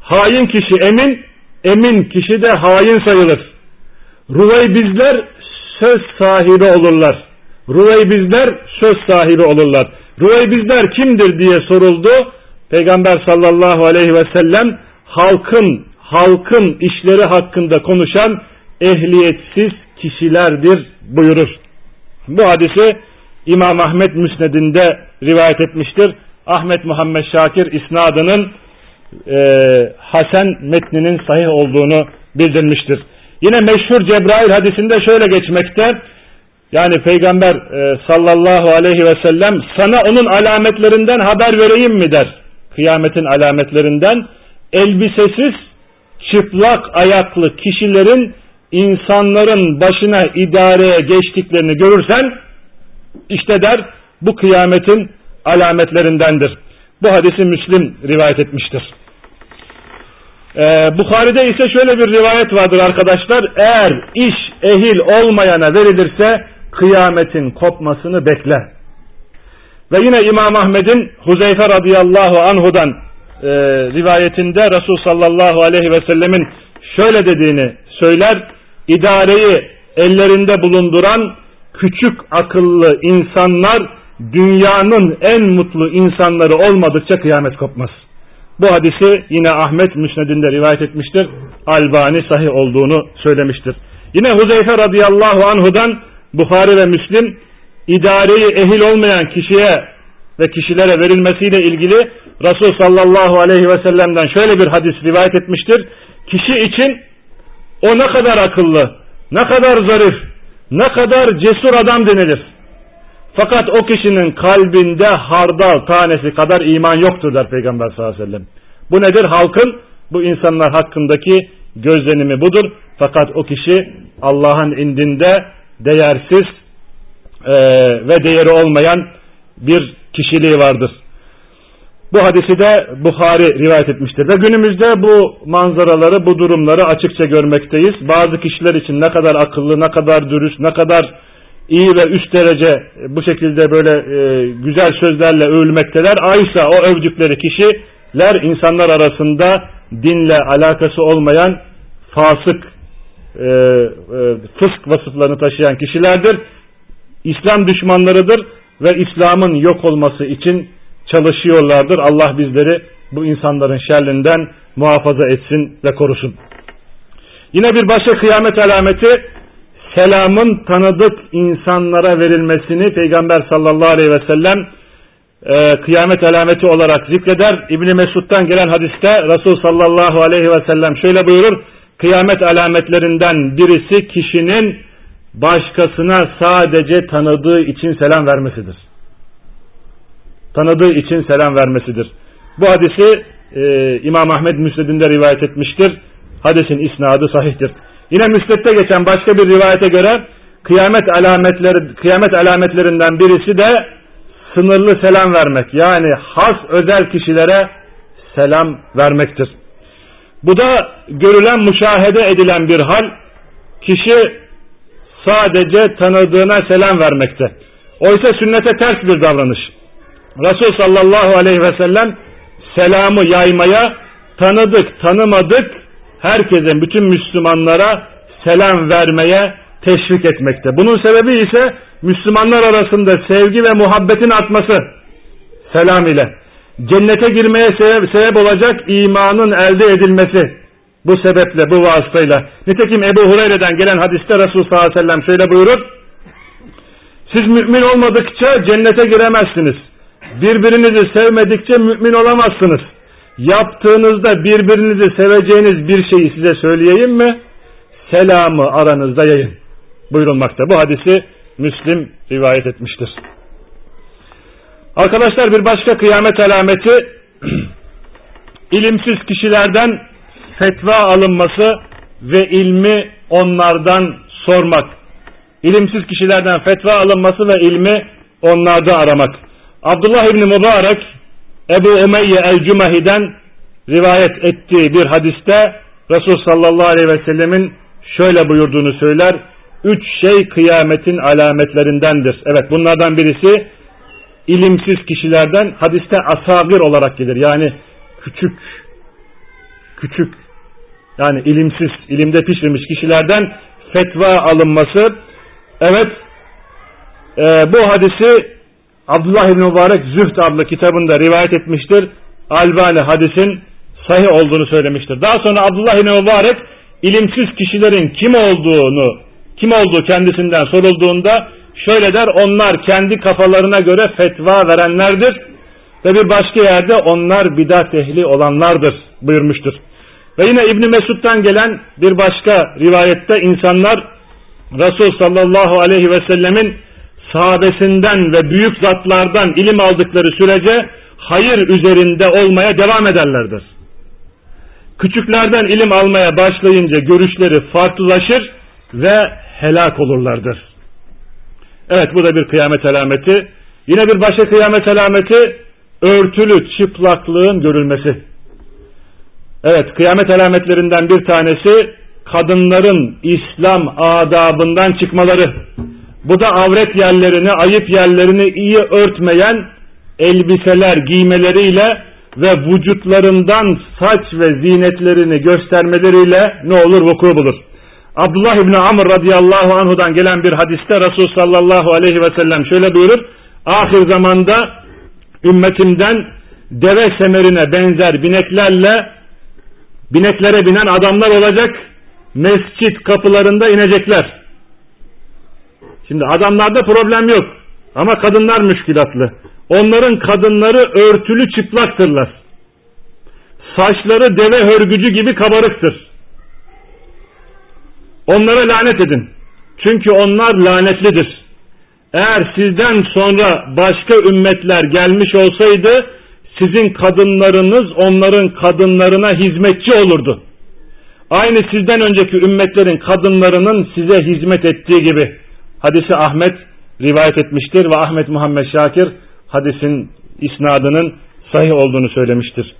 Hain kişi emin, emin kişi de hain sayılır. bizler söz sahibi olurlar. bizler söz sahibi olurlar. bizler kimdir diye soruldu. Peygamber sallallahu aleyhi ve sellem halkın halkın işleri hakkında konuşan ehliyetsiz kişilerdir buyurur. Bu hadisi İmam Ahmet Müsned'inde rivayet etmiştir. Ahmet Muhammed Şakir isnadının e, Hasan metninin sahih olduğunu bildirmiştir. Yine meşhur Cebrail hadisinde şöyle geçmekte. Yani Peygamber e, sallallahu aleyhi ve sellem sana onun alametlerinden haber vereyim mi der. Kıyametin alametlerinden elbisesiz çıplak ayaklı kişilerin insanların başına idareye geçtiklerini görürsen işte der bu kıyametin alametlerindendir. Bu hadisi Müslim rivayet etmiştir. Ee, Bukhari'de ise şöyle bir rivayet vardır arkadaşlar. Eğer iş ehil olmayana verilirse kıyametin kopmasını bekle. Ve yine İmam Ahmed'in Huzeyfe radıyallahu anhudan e, rivayetinde Resul sallallahu aleyhi ve sellemin şöyle dediğini söyler. İdareyi ellerinde bulunduran küçük akıllı insanlar dünyanın en mutlu insanları olmadıkça kıyamet kopmaz. Bu hadisi yine Ahmet Müsned'inde rivayet etmiştir. Albani sahih olduğunu söylemiştir. Yine Huzeyfe radıyallahu anhudan Bukhari ve Müslim idareyi ehil olmayan kişiye ve kişilere verilmesiyle ilgili Resul sallallahu aleyhi ve sellem'den şöyle bir hadis rivayet etmiştir. Kişi için o ne kadar akıllı, ne kadar zarif, ne kadar cesur adam denilir. Fakat o kişinin kalbinde hardal tanesi kadar iman yoktur der Peygamber sallallahu aleyhi ve sellem. Bu nedir? Halkın bu insanlar hakkındaki gözlenimi budur. Fakat o kişi Allah'ın indinde değersiz e, ve değeri olmayan bir kişiliği vardır. Bu hadisi de Bukhari rivayet etmiştir. Ve günümüzde bu manzaraları, bu durumları açıkça görmekteyiz. Bazı kişiler için ne kadar akıllı, ne kadar dürüst, ne kadar iyi ve üst derece bu şekilde böyle e, güzel sözlerle övülmekteler. Aysa o övdükleri kişiler insanlar arasında dinle alakası olmayan fasık, e, e, fısk vasıflarını taşıyan kişilerdir. İslam düşmanlarıdır ve İslam'ın yok olması için çalışıyorlardır. Allah bizleri bu insanların şerlinden muhafaza etsin ve korusun. Yine bir başka kıyamet alameti selamın tanıdık insanlara verilmesini Peygamber sallallahu aleyhi ve sellem e, kıyamet alameti olarak zikreder. İbni Mesud'dan gelen hadiste Resul sallallahu aleyhi ve sellem şöyle buyurur. Kıyamet alametlerinden birisi kişinin başkasına sadece tanıdığı için selam vermesidir. Tanıdığı için selam vermesidir. Bu hadisi e, İmam Ahmed Müsned'inde rivayet etmiştir. Hadisin isnadı sahihtir. Yine Müsned'de geçen başka bir rivayete göre kıyamet alametleri kıyamet alametlerinden birisi de sınırlı selam vermek. Yani has özel kişilere selam vermektir. Bu da görülen, müşahede edilen bir hal. Kişi sadece tanıdığına selam vermekte. Oysa sünnete ters bir davranış. Resul sallallahu aleyhi ve sellem selamı yaymaya tanıdık, tanımadık herkese, bütün Müslümanlara selam vermeye teşvik etmekte. Bunun sebebi ise Müslümanlar arasında sevgi ve muhabbetin artması selam ile. Cennete girmeye sebep, sebep olacak imanın elde edilmesi bu sebeple, bu vasıtayla. Nitekim Ebu Hureyre'den gelen hadiste Resul sallallahu aleyhi ve sellem şöyle buyurur. Siz mümin olmadıkça cennete giremezsiniz. Birbirinizi sevmedikçe mümin olamazsınız. Yaptığınızda birbirinizi seveceğiniz bir şeyi size söyleyeyim mi? Selamı aranızda yayın. Buyurulmakta. Bu hadisi Müslim rivayet etmiştir. Arkadaşlar bir başka kıyamet alameti ilimsiz kişilerden fetva alınması ve ilmi onlardan sormak. İlimsiz kişilerden fetva alınması ve ilmi onlarda aramak. Abdullah İbni Mübarek Ebu Umeyye el-Cümehi'den rivayet ettiği bir hadiste Resul sallallahu aleyhi ve sellemin şöyle buyurduğunu söyler. Üç şey kıyametin alametlerindendir. Evet bunlardan birisi ilimsiz kişilerden hadiste asagir olarak gelir. Yani küçük, küçük yani ilimsiz, ilimde pişirmiş kişilerden fetva alınması. Evet e, bu hadisi Abdullah İbni Mübarek Zühd adlı kitabında rivayet etmiştir. Albani hadisin sahih olduğunu söylemiştir. Daha sonra Abdullah İbni Mübarek ilimsiz kişilerin kim olduğunu, kim olduğu kendisinden sorulduğunda şöyle der, onlar kendi kafalarına göre fetva verenlerdir ve bir başka yerde onlar bidat ehli olanlardır buyurmuştur. Ve yine İbni Mesud'dan gelen bir başka rivayette insanlar Resul sallallahu aleyhi ve sellemin sahabesinden ve büyük zatlardan ilim aldıkları sürece hayır üzerinde olmaya devam ederlerdir. Küçüklerden ilim almaya başlayınca görüşleri farklılaşır ve helak olurlardır. Evet bu da bir kıyamet alameti. Yine bir başka kıyamet alameti örtülü çıplaklığın görülmesi. Evet kıyamet alametlerinden bir tanesi kadınların İslam adabından çıkmaları. Bu da avret yerlerini, ayıp yerlerini iyi örtmeyen elbiseler giymeleriyle ve vücutlarından saç ve zinetlerini göstermeleriyle ne olur vuku bulur. Abdullah İbni Amr radıyallahu anhudan gelen bir hadiste Resul sallallahu aleyhi ve sellem şöyle buyurur. Ahir zamanda ümmetimden deve semerine benzer bineklerle bineklere binen adamlar olacak. Mescit kapılarında inecekler. Şimdi adamlarda problem yok. Ama kadınlar müşkilatlı. Onların kadınları örtülü çıplaktırlar. Saçları deve hörgücü gibi kabarıktır. Onlara lanet edin. Çünkü onlar lanetlidir. Eğer sizden sonra başka ümmetler gelmiş olsaydı sizin kadınlarınız onların kadınlarına hizmetçi olurdu. Aynı sizden önceki ümmetlerin kadınlarının size hizmet ettiği gibi. Hadisi Ahmet rivayet etmiştir ve Ahmet Muhammed Şakir hadisin isnadının sahih olduğunu söylemiştir.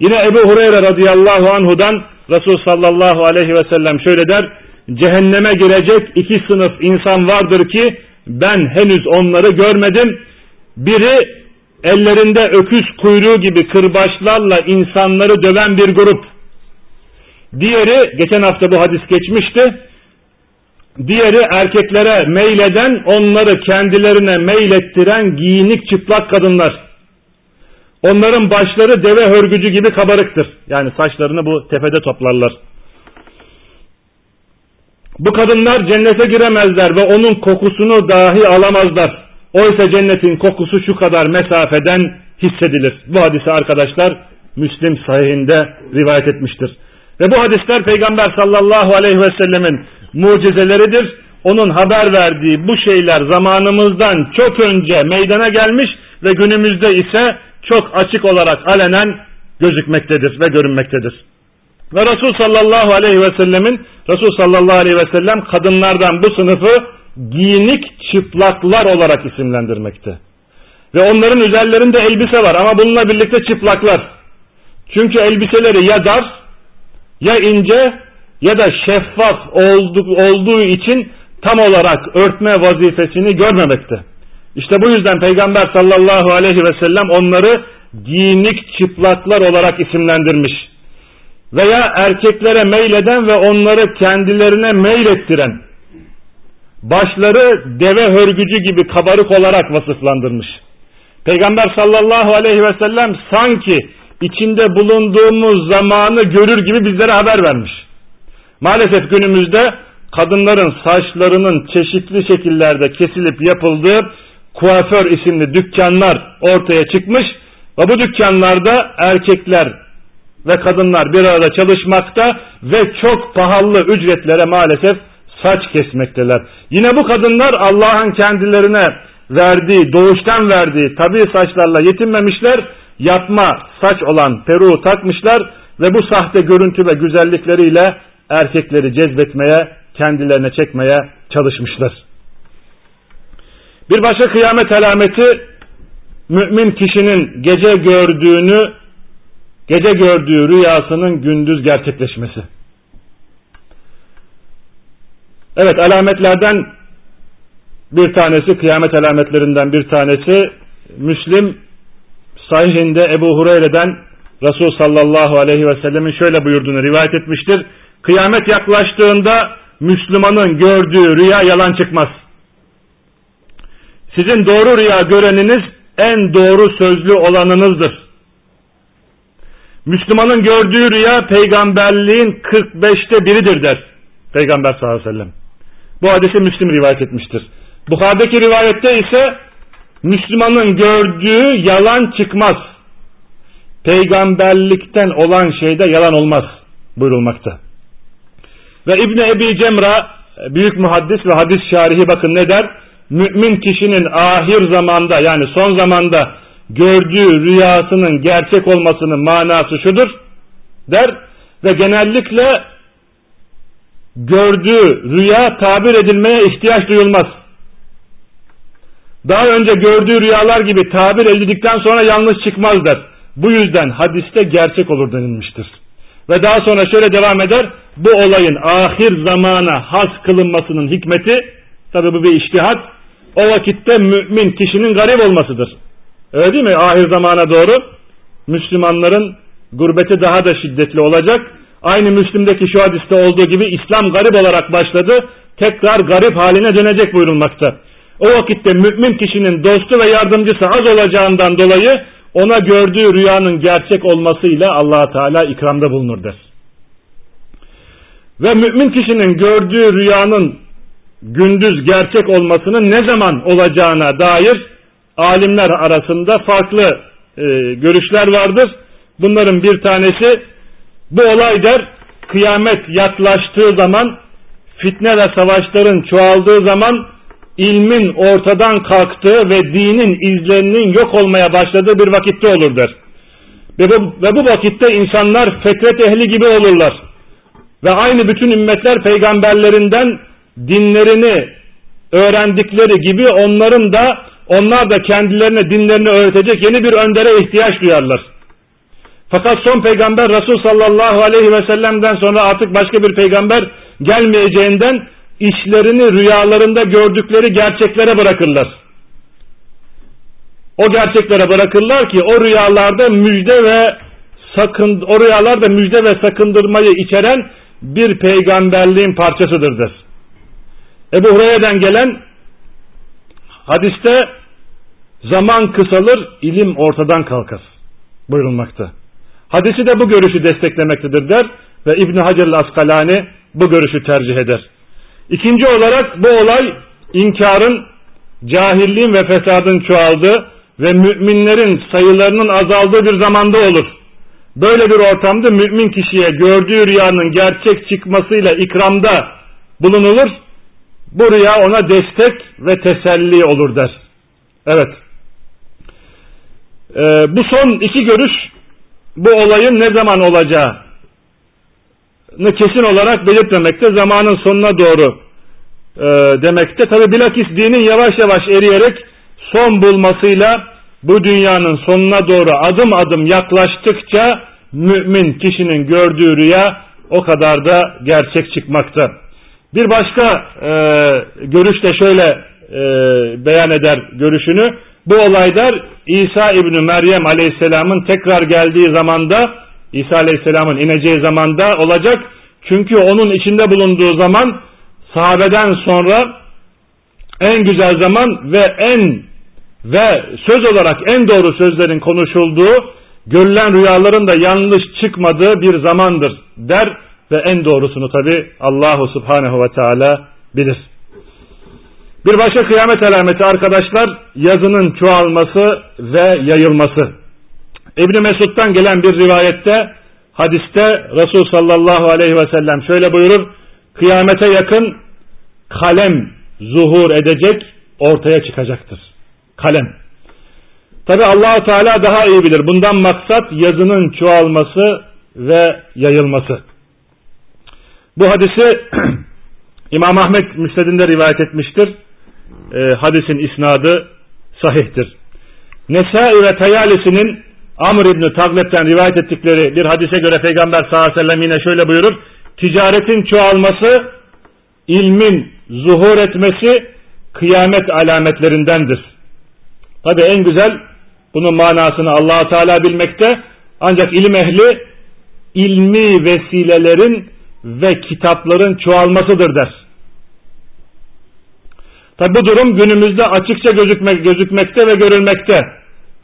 Yine Ebu Hureyre radıyallahu anhudan Resul sallallahu aleyhi ve sellem şöyle der. Cehenneme girecek iki sınıf insan vardır ki ben henüz onları görmedim. Biri ellerinde öküz kuyruğu gibi kırbaçlarla insanları döven bir grup. Diğeri geçen hafta bu hadis geçmişti. Diğeri erkeklere meyleden, onları kendilerine meylettiren giyinik çıplak kadınlar. Onların başları deve hörgücü gibi kabarıktır. Yani saçlarını bu tepede toplarlar. Bu kadınlar cennete giremezler ve onun kokusunu dahi alamazlar. Oysa cennetin kokusu şu kadar mesafeden hissedilir. Bu hadisi arkadaşlar Müslim sahihinde rivayet etmiştir. Ve bu hadisler Peygamber sallallahu aleyhi ve sellemin mucizeleridir. Onun haber verdiği bu şeyler zamanımızdan çok önce meydana gelmiş ve günümüzde ise çok açık olarak alenen gözükmektedir ve görünmektedir. Ve Resul sallallahu aleyhi ve sellemin Resul sallallahu aleyhi ve sellem kadınlardan bu sınıfı giyinik çıplaklar olarak isimlendirmekte. Ve onların üzerlerinde elbise var ama bununla birlikte çıplaklar. Çünkü elbiseleri ya dar ya ince ya da şeffaf olduğu için tam olarak örtme vazifesini görmemekte. İşte bu yüzden Peygamber sallallahu aleyhi ve sellem onları giyinik çıplaklar olarak isimlendirmiş. Veya erkeklere meyleden ve onları kendilerine meylettiren, başları deve hörgücü gibi kabarık olarak vasıflandırmış. Peygamber sallallahu aleyhi ve sellem sanki içinde bulunduğumuz zamanı görür gibi bizlere haber vermiş. Maalesef günümüzde kadınların saçlarının çeşitli şekillerde kesilip yapıldığı kuaför isimli dükkanlar ortaya çıkmış ve bu dükkanlarda erkekler ve kadınlar bir arada çalışmakta ve çok pahalı ücretlere maalesef saç kesmekteler. Yine bu kadınlar Allah'ın kendilerine verdiği, doğuştan verdiği tabi saçlarla yetinmemişler. Yapma saç olan peruğu takmışlar ve bu sahte görüntü ve güzellikleriyle erkekleri cezbetmeye, kendilerine çekmeye çalışmışlar. Bir başka kıyamet alameti mümin kişinin gece gördüğünü, gece gördüğü rüyasının gündüz gerçekleşmesi. Evet alametlerden bir tanesi kıyamet alametlerinden bir tanesi Müslim sahihinde Ebu Hureyre'den Resul sallallahu aleyhi ve sellemin şöyle buyurduğunu rivayet etmiştir. Kıyamet yaklaştığında Müslümanın gördüğü rüya yalan çıkmaz. Sizin doğru rüya göreniniz en doğru sözlü olanınızdır. Müslümanın gördüğü rüya peygamberliğin 45'te biridir der. Peygamber sallallahu aleyhi ve sellem. Bu hadisi Müslim rivayet etmiştir. Bukhari'deki rivayette ise Müslümanın gördüğü yalan çıkmaz. Peygamberlikten olan şeyde yalan olmaz buyurulmakta. Ve İbni Ebi Cemra büyük muhaddis ve hadis şarihi bakın ne der? Mümin kişinin ahir zamanda yani son zamanda gördüğü rüyasının gerçek olmasının manası şudur der ve genellikle gördüğü rüya tabir edilmeye ihtiyaç duyulmaz. Daha önce gördüğü rüyalar gibi tabir edildikten sonra yanlış çıkmaz der. Bu yüzden hadiste gerçek olur denilmiştir. Ve daha sonra şöyle devam eder. Bu olayın ahir zamana has kılınmasının hikmeti, tabi bu bir iştihat, o vakitte mümin kişinin garip olmasıdır. Öyle değil mi? Ahir zamana doğru Müslümanların gurbeti daha da şiddetli olacak. Aynı Müslim'deki şu hadiste olduğu gibi İslam garip olarak başladı. Tekrar garip haline dönecek buyurulmakta. O vakitte mümin kişinin dostu ve yardımcısı az olacağından dolayı ona gördüğü rüyanın gerçek olmasıyla allah Teala ikramda bulunur der. Ve mümin kişinin gördüğü rüyanın gündüz gerçek olmasının ne zaman olacağına dair alimler arasında farklı e, görüşler vardır. Bunların bir tanesi bu olay der kıyamet yaklaştığı zaman fitne ve savaşların çoğaldığı zaman ilmin ortadan kalktığı ve dinin izlerinin yok olmaya başladığı bir vakitte olur der. Ve bu, ve bu vakitte insanlar fetret ehli gibi olurlar. Ve aynı bütün ümmetler peygamberlerinden dinlerini öğrendikleri gibi onların da onlar da kendilerine dinlerini öğretecek yeni bir öndere ihtiyaç duyarlar. Fakat son peygamber Resul sallallahu aleyhi ve sellem'den sonra artık başka bir peygamber gelmeyeceğinden işlerini rüyalarında gördükleri gerçeklere bırakırlar. O gerçeklere bırakırlar ki o rüyalarda müjde ve sakın o rüyalarda müjde ve sakındırmayı içeren bir peygamberliğin parçasıdır der. Ebu Hureyre'den gelen hadiste zaman kısalır, ilim ortadan kalkar buyurulmakta. Hadisi de bu görüşü desteklemektedir der ve İbn Hacer el Askalani bu görüşü tercih eder. İkinci olarak bu olay inkarın, cahilliğin ve fesadın çoğaldığı ve müminlerin sayılarının azaldığı bir zamanda olur. Böyle bir ortamda mümin kişiye gördüğü rüyanın gerçek çıkmasıyla ikramda bulunulur. Bu rüya ona destek ve teselli olur der. Evet. Ee, bu son iki görüş bu olayın ne zaman olacağını kesin olarak belirtmemekte. Zamanın sonuna doğru e, demekte. Tabi bilakis dinin yavaş yavaş eriyerek son bulmasıyla bu dünyanın sonuna doğru adım adım yaklaştıkça mümin kişinin gördüğü rüya o kadar da gerçek çıkmakta. Bir başka e, görüş de şöyle e, beyan eder görüşünü. Bu olaylar İsa İbni Meryem Aleyhisselam'ın tekrar geldiği zamanda İsa Aleyhisselam'ın ineceği zamanda olacak. Çünkü onun içinde bulunduğu zaman sahabeden sonra en güzel zaman ve en ve söz olarak en doğru sözlerin konuşulduğu, görülen rüyaların da yanlış çıkmadığı bir zamandır der ve en doğrusunu tabi Allahu Subhanahu ve Teala bilir. Bir başka kıyamet alameti arkadaşlar yazının çoğalması ve yayılması. İbni Mesud'dan gelen bir rivayette hadiste Resul sallallahu aleyhi ve sellem şöyle buyurur. Kıyamete yakın kalem zuhur edecek ortaya çıkacaktır. Kalem. Tabi allah Teala daha iyi bilir. Bundan maksat yazının çoğalması ve yayılması. Bu hadisi İmam Ahmet Müsned'inde rivayet etmiştir. E, hadisin isnadı sahihtir. Nesai ve Tayalisi'nin Amr İbni Taglep'ten rivayet ettikleri bir hadise göre Peygamber sallallahu aleyhi ve sellem yine şöyle buyurur. Ticaretin çoğalması, ilmin zuhur etmesi kıyamet alametlerindendir. Tabi en güzel bunun manasını allah Teala bilmekte ancak ilim ehli ilmi vesilelerin ve kitapların çoğalmasıdır der. Tabi bu durum günümüzde açıkça gözükmek, gözükmekte ve görülmekte.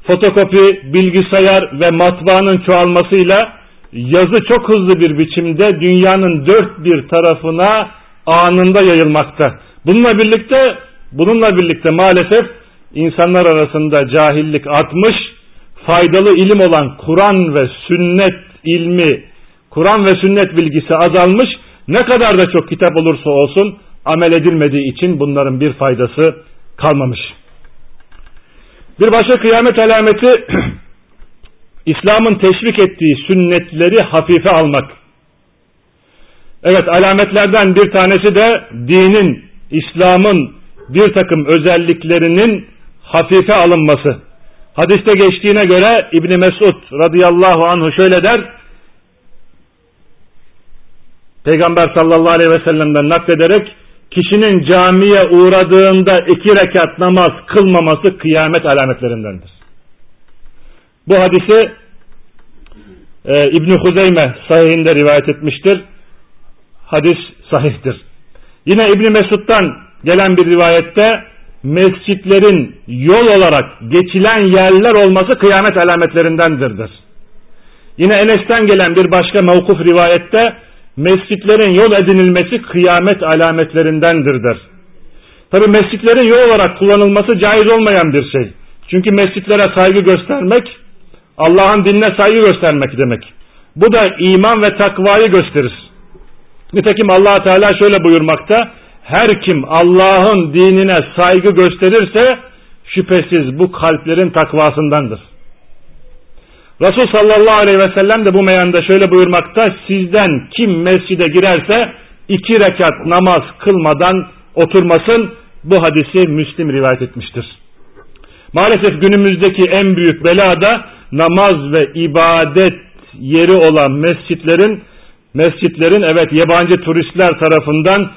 Fotokopi, bilgisayar ve matbaanın çoğalmasıyla yazı çok hızlı bir biçimde dünyanın dört bir tarafına anında yayılmakta. Bununla birlikte bununla birlikte maalesef insanlar arasında cahillik artmış, faydalı ilim olan Kur'an ve sünnet ilmi, Kur'an ve sünnet bilgisi azalmış. Ne kadar da çok kitap olursa olsun amel edilmediği için bunların bir faydası kalmamış. Bir başka kıyamet alameti İslam'ın teşvik ettiği sünnetleri hafife almak. Evet alametlerden bir tanesi de dinin, İslam'ın bir takım özelliklerinin hafife alınması. Hadiste geçtiğine göre İbni Mesud radıyallahu anhu şöyle der. Peygamber sallallahu aleyhi ve sellem'den naklederek kişinin camiye uğradığında iki rekat namaz kılmaması kıyamet alametlerindendir. Bu hadisi e, İbni Huzeyme sahihinde rivayet etmiştir. Hadis sahihtir. Yine İbni Mesud'dan gelen bir rivayette mescitlerin yol olarak geçilen yerler olması kıyamet alametlerindendir. Yine Enes'ten gelen bir başka mevkuf rivayette mescitlerin yol edinilmesi kıyamet alametlerindendir der. Tabi mescitlerin yol olarak kullanılması caiz olmayan bir şey. Çünkü mescitlere saygı göstermek Allah'ın dinine saygı göstermek demek. Bu da iman ve takvayı gösterir. Nitekim allah Teala şöyle buyurmakta. Her kim Allah'ın dinine saygı gösterirse şüphesiz bu kalplerin takvasındandır. Resul sallallahu aleyhi ve sellem de bu meyanda şöyle buyurmakta. Sizden kim mescide girerse iki rekat namaz kılmadan oturmasın. Bu hadisi Müslim rivayet etmiştir. Maalesef günümüzdeki en büyük bela da namaz ve ibadet yeri olan mescitlerin mescitlerin evet yabancı turistler tarafından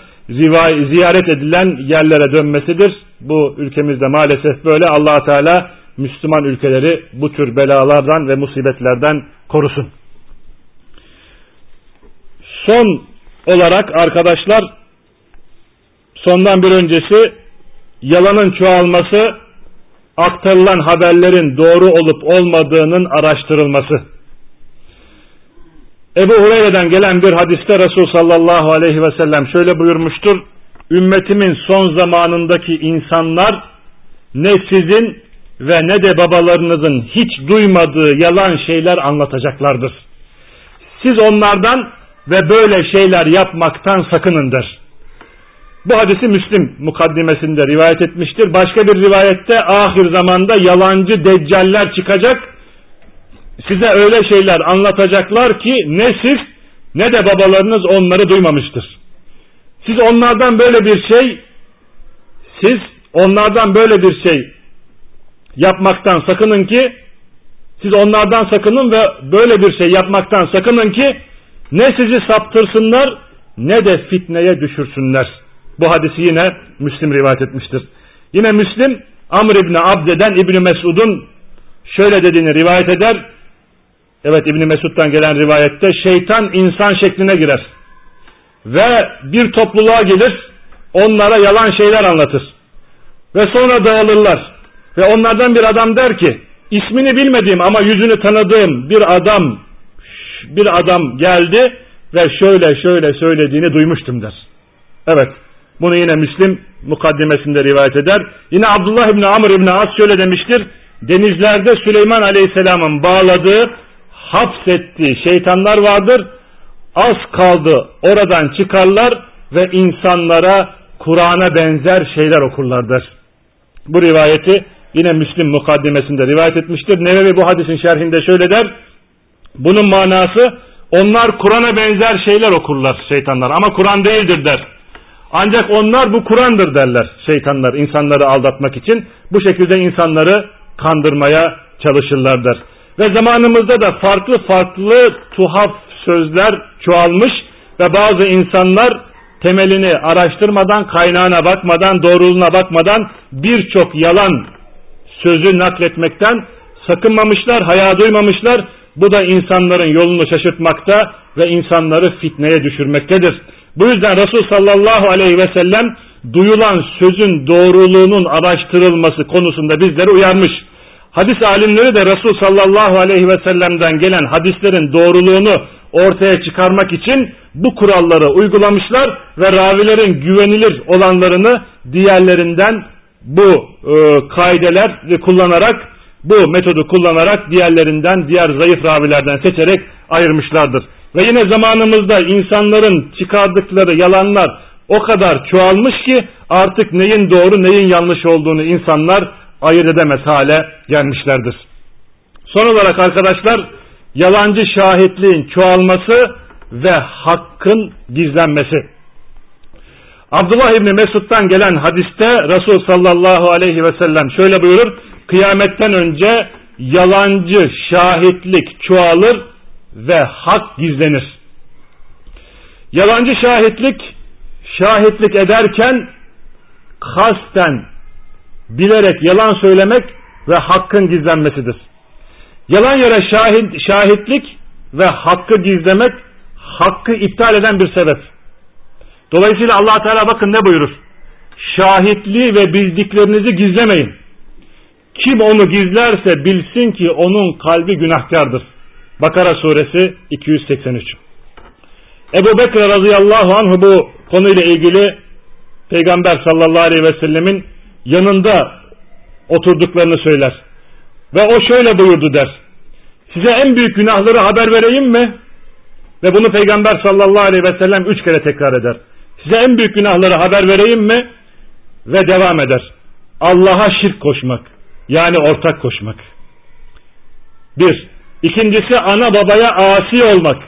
ziyaret edilen yerlere dönmesidir. Bu ülkemizde maalesef böyle allah Teala Müslüman ülkeleri bu tür belalardan ve musibetlerden korusun. Son olarak arkadaşlar sondan bir öncesi yalanın çoğalması aktarılan haberlerin doğru olup olmadığının araştırılması. Ebu Hureyre'den gelen bir hadiste Resul sallallahu aleyhi ve sellem şöyle buyurmuştur. ümmetimin son zamanındaki insanlar ne sizin ve ne de babalarınızın hiç duymadığı yalan şeyler anlatacaklardır. Siz onlardan ve böyle şeyler yapmaktan sakının der. Bu hadisi Müslim mukaddimesinde rivayet etmiştir. Başka bir rivayette ahir zamanda yalancı deccaller çıkacak. Size öyle şeyler anlatacaklar ki ne siz ne de babalarınız onları duymamıştır. Siz onlardan böyle bir şey siz onlardan böyle bir şey yapmaktan sakının ki siz onlardan sakının ve böyle bir şey yapmaktan sakının ki ne sizi saptırsınlar ne de fitneye düşürsünler. Bu hadisi yine Müslim rivayet etmiştir. Yine Müslim Amr İbni Abde'den İbni Mesud'un şöyle dediğini rivayet eder. Evet İbni Mesud'dan gelen rivayette şeytan insan şekline girer. Ve bir topluluğa gelir onlara yalan şeyler anlatır. Ve sonra dağılırlar. Ve onlardan bir adam der ki ismini bilmediğim ama yüzünü tanıdığım bir adam bir adam geldi ve şöyle şöyle söylediğini duymuştum der. Evet bunu yine Müslim mukaddimesinde rivayet eder. Yine Abdullah İbni Amr İbni As şöyle demiştir. Denizlerde Süleyman Aleyhisselam'ın bağladığı, hapsettiği şeytanlar vardır. Az kaldı oradan çıkarlar ve insanlara Kur'an'a benzer şeyler okurlardır. Bu rivayeti yine Müslim mukaddimesinde rivayet etmiştir. Nevevi bu hadisin şerhinde şöyle der. Bunun manası onlar Kur'an'a benzer şeyler okurlar şeytanlar ama Kur'an değildir der. Ancak onlar bu Kur'an'dır derler şeytanlar insanları aldatmak için. Bu şekilde insanları kandırmaya çalışırlardır. Ve zamanımızda da farklı farklı tuhaf sözler çoğalmış ve bazı insanlar temelini araştırmadan, kaynağına bakmadan, doğruluğuna bakmadan birçok yalan sözü nakletmekten sakınmamışlar, haya duymamışlar. Bu da insanların yolunu şaşırtmakta ve insanları fitneye düşürmektedir. Bu yüzden Resul sallallahu aleyhi ve sellem duyulan sözün doğruluğunun araştırılması konusunda bizleri uyarmış. Hadis alimleri de Resul sallallahu aleyhi ve sellem'den gelen hadislerin doğruluğunu ortaya çıkarmak için bu kuralları uygulamışlar ve ravilerin güvenilir olanlarını diğerlerinden bu e, kaideler kullanarak bu metodu kullanarak diğerlerinden diğer zayıf ravilerden seçerek ayırmışlardır. Ve yine zamanımızda insanların çıkardıkları yalanlar o kadar çoğalmış ki artık neyin doğru neyin yanlış olduğunu insanlar ayırt edemez hale gelmişlerdir. Son olarak arkadaşlar yalancı şahitliğin çoğalması ve hakkın gizlenmesi. Abdullah İbni Mesud'dan gelen hadiste Resul sallallahu aleyhi ve sellem şöyle buyurur. Kıyametten önce yalancı şahitlik çoğalır ve hak gizlenir. Yalancı şahitlik şahitlik ederken kasten bilerek yalan söylemek ve hakkın gizlenmesidir. Yalan yere şahit, şahitlik ve hakkı gizlemek hakkı iptal eden bir sebep. Dolayısıyla allah Teala bakın ne buyurur? Şahitliği ve bildiklerinizi gizlemeyin. Kim onu gizlerse bilsin ki onun kalbi günahkardır. Bakara suresi 283. Ebu Bekir radıyallahu anh bu konuyla ilgili Peygamber sallallahu aleyhi ve sellemin yanında oturduklarını söyler. Ve o şöyle buyurdu der. Size en büyük günahları haber vereyim mi? Ve bunu Peygamber sallallahu aleyhi ve sellem üç kere tekrar eder. Size en büyük günahları haber vereyim mi? Ve devam eder. Allah'a şirk koşmak. Yani ortak koşmak. Bir. İkincisi ana babaya asi olmak.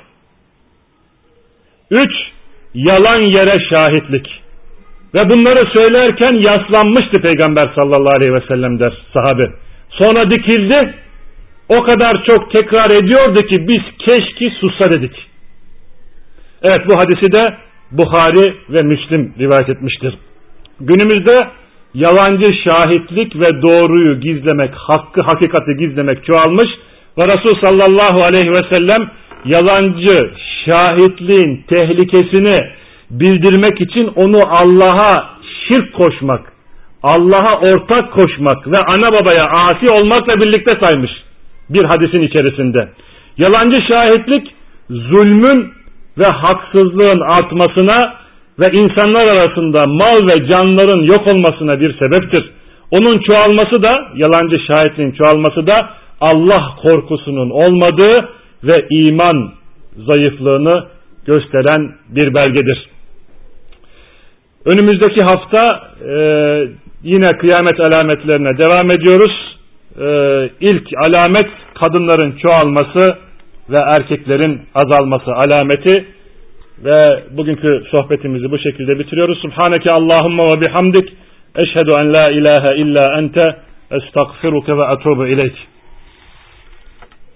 Üç. Yalan yere şahitlik. Ve bunları söylerken yaslanmıştı Peygamber sallallahu aleyhi ve sellem der sahabe. Sonra dikildi. O kadar çok tekrar ediyordu ki biz keşke sussa dedik. Evet bu hadisi de Buhari ve Müslim rivayet etmiştir. Günümüzde yalancı şahitlik ve doğruyu gizlemek, hakkı hakikati gizlemek çoğalmış ve Resul sallallahu aleyhi ve sellem yalancı şahitliğin tehlikesini bildirmek için onu Allah'a şirk koşmak, Allah'a ortak koşmak ve ana babaya asi olmakla birlikte saymış bir hadisin içerisinde. Yalancı şahitlik zulmün ve haksızlığın artmasına ve insanlar arasında mal ve canların yok olmasına bir sebeptir. Onun çoğalması da, yalancı şahitliğin çoğalması da Allah korkusunun olmadığı ve iman zayıflığını gösteren bir belgedir. Önümüzdeki hafta e, yine kıyamet alametlerine devam ediyoruz. E, ilk alamet kadınların çoğalması ve erkeklerin azalması alameti ve bugünkü sohbetimizi bu şekilde bitiriyoruz. Subhaneke Allahumma ve bihamdik eşhedü en la ilahe illa ente estağfiruke ve etubu ileyk.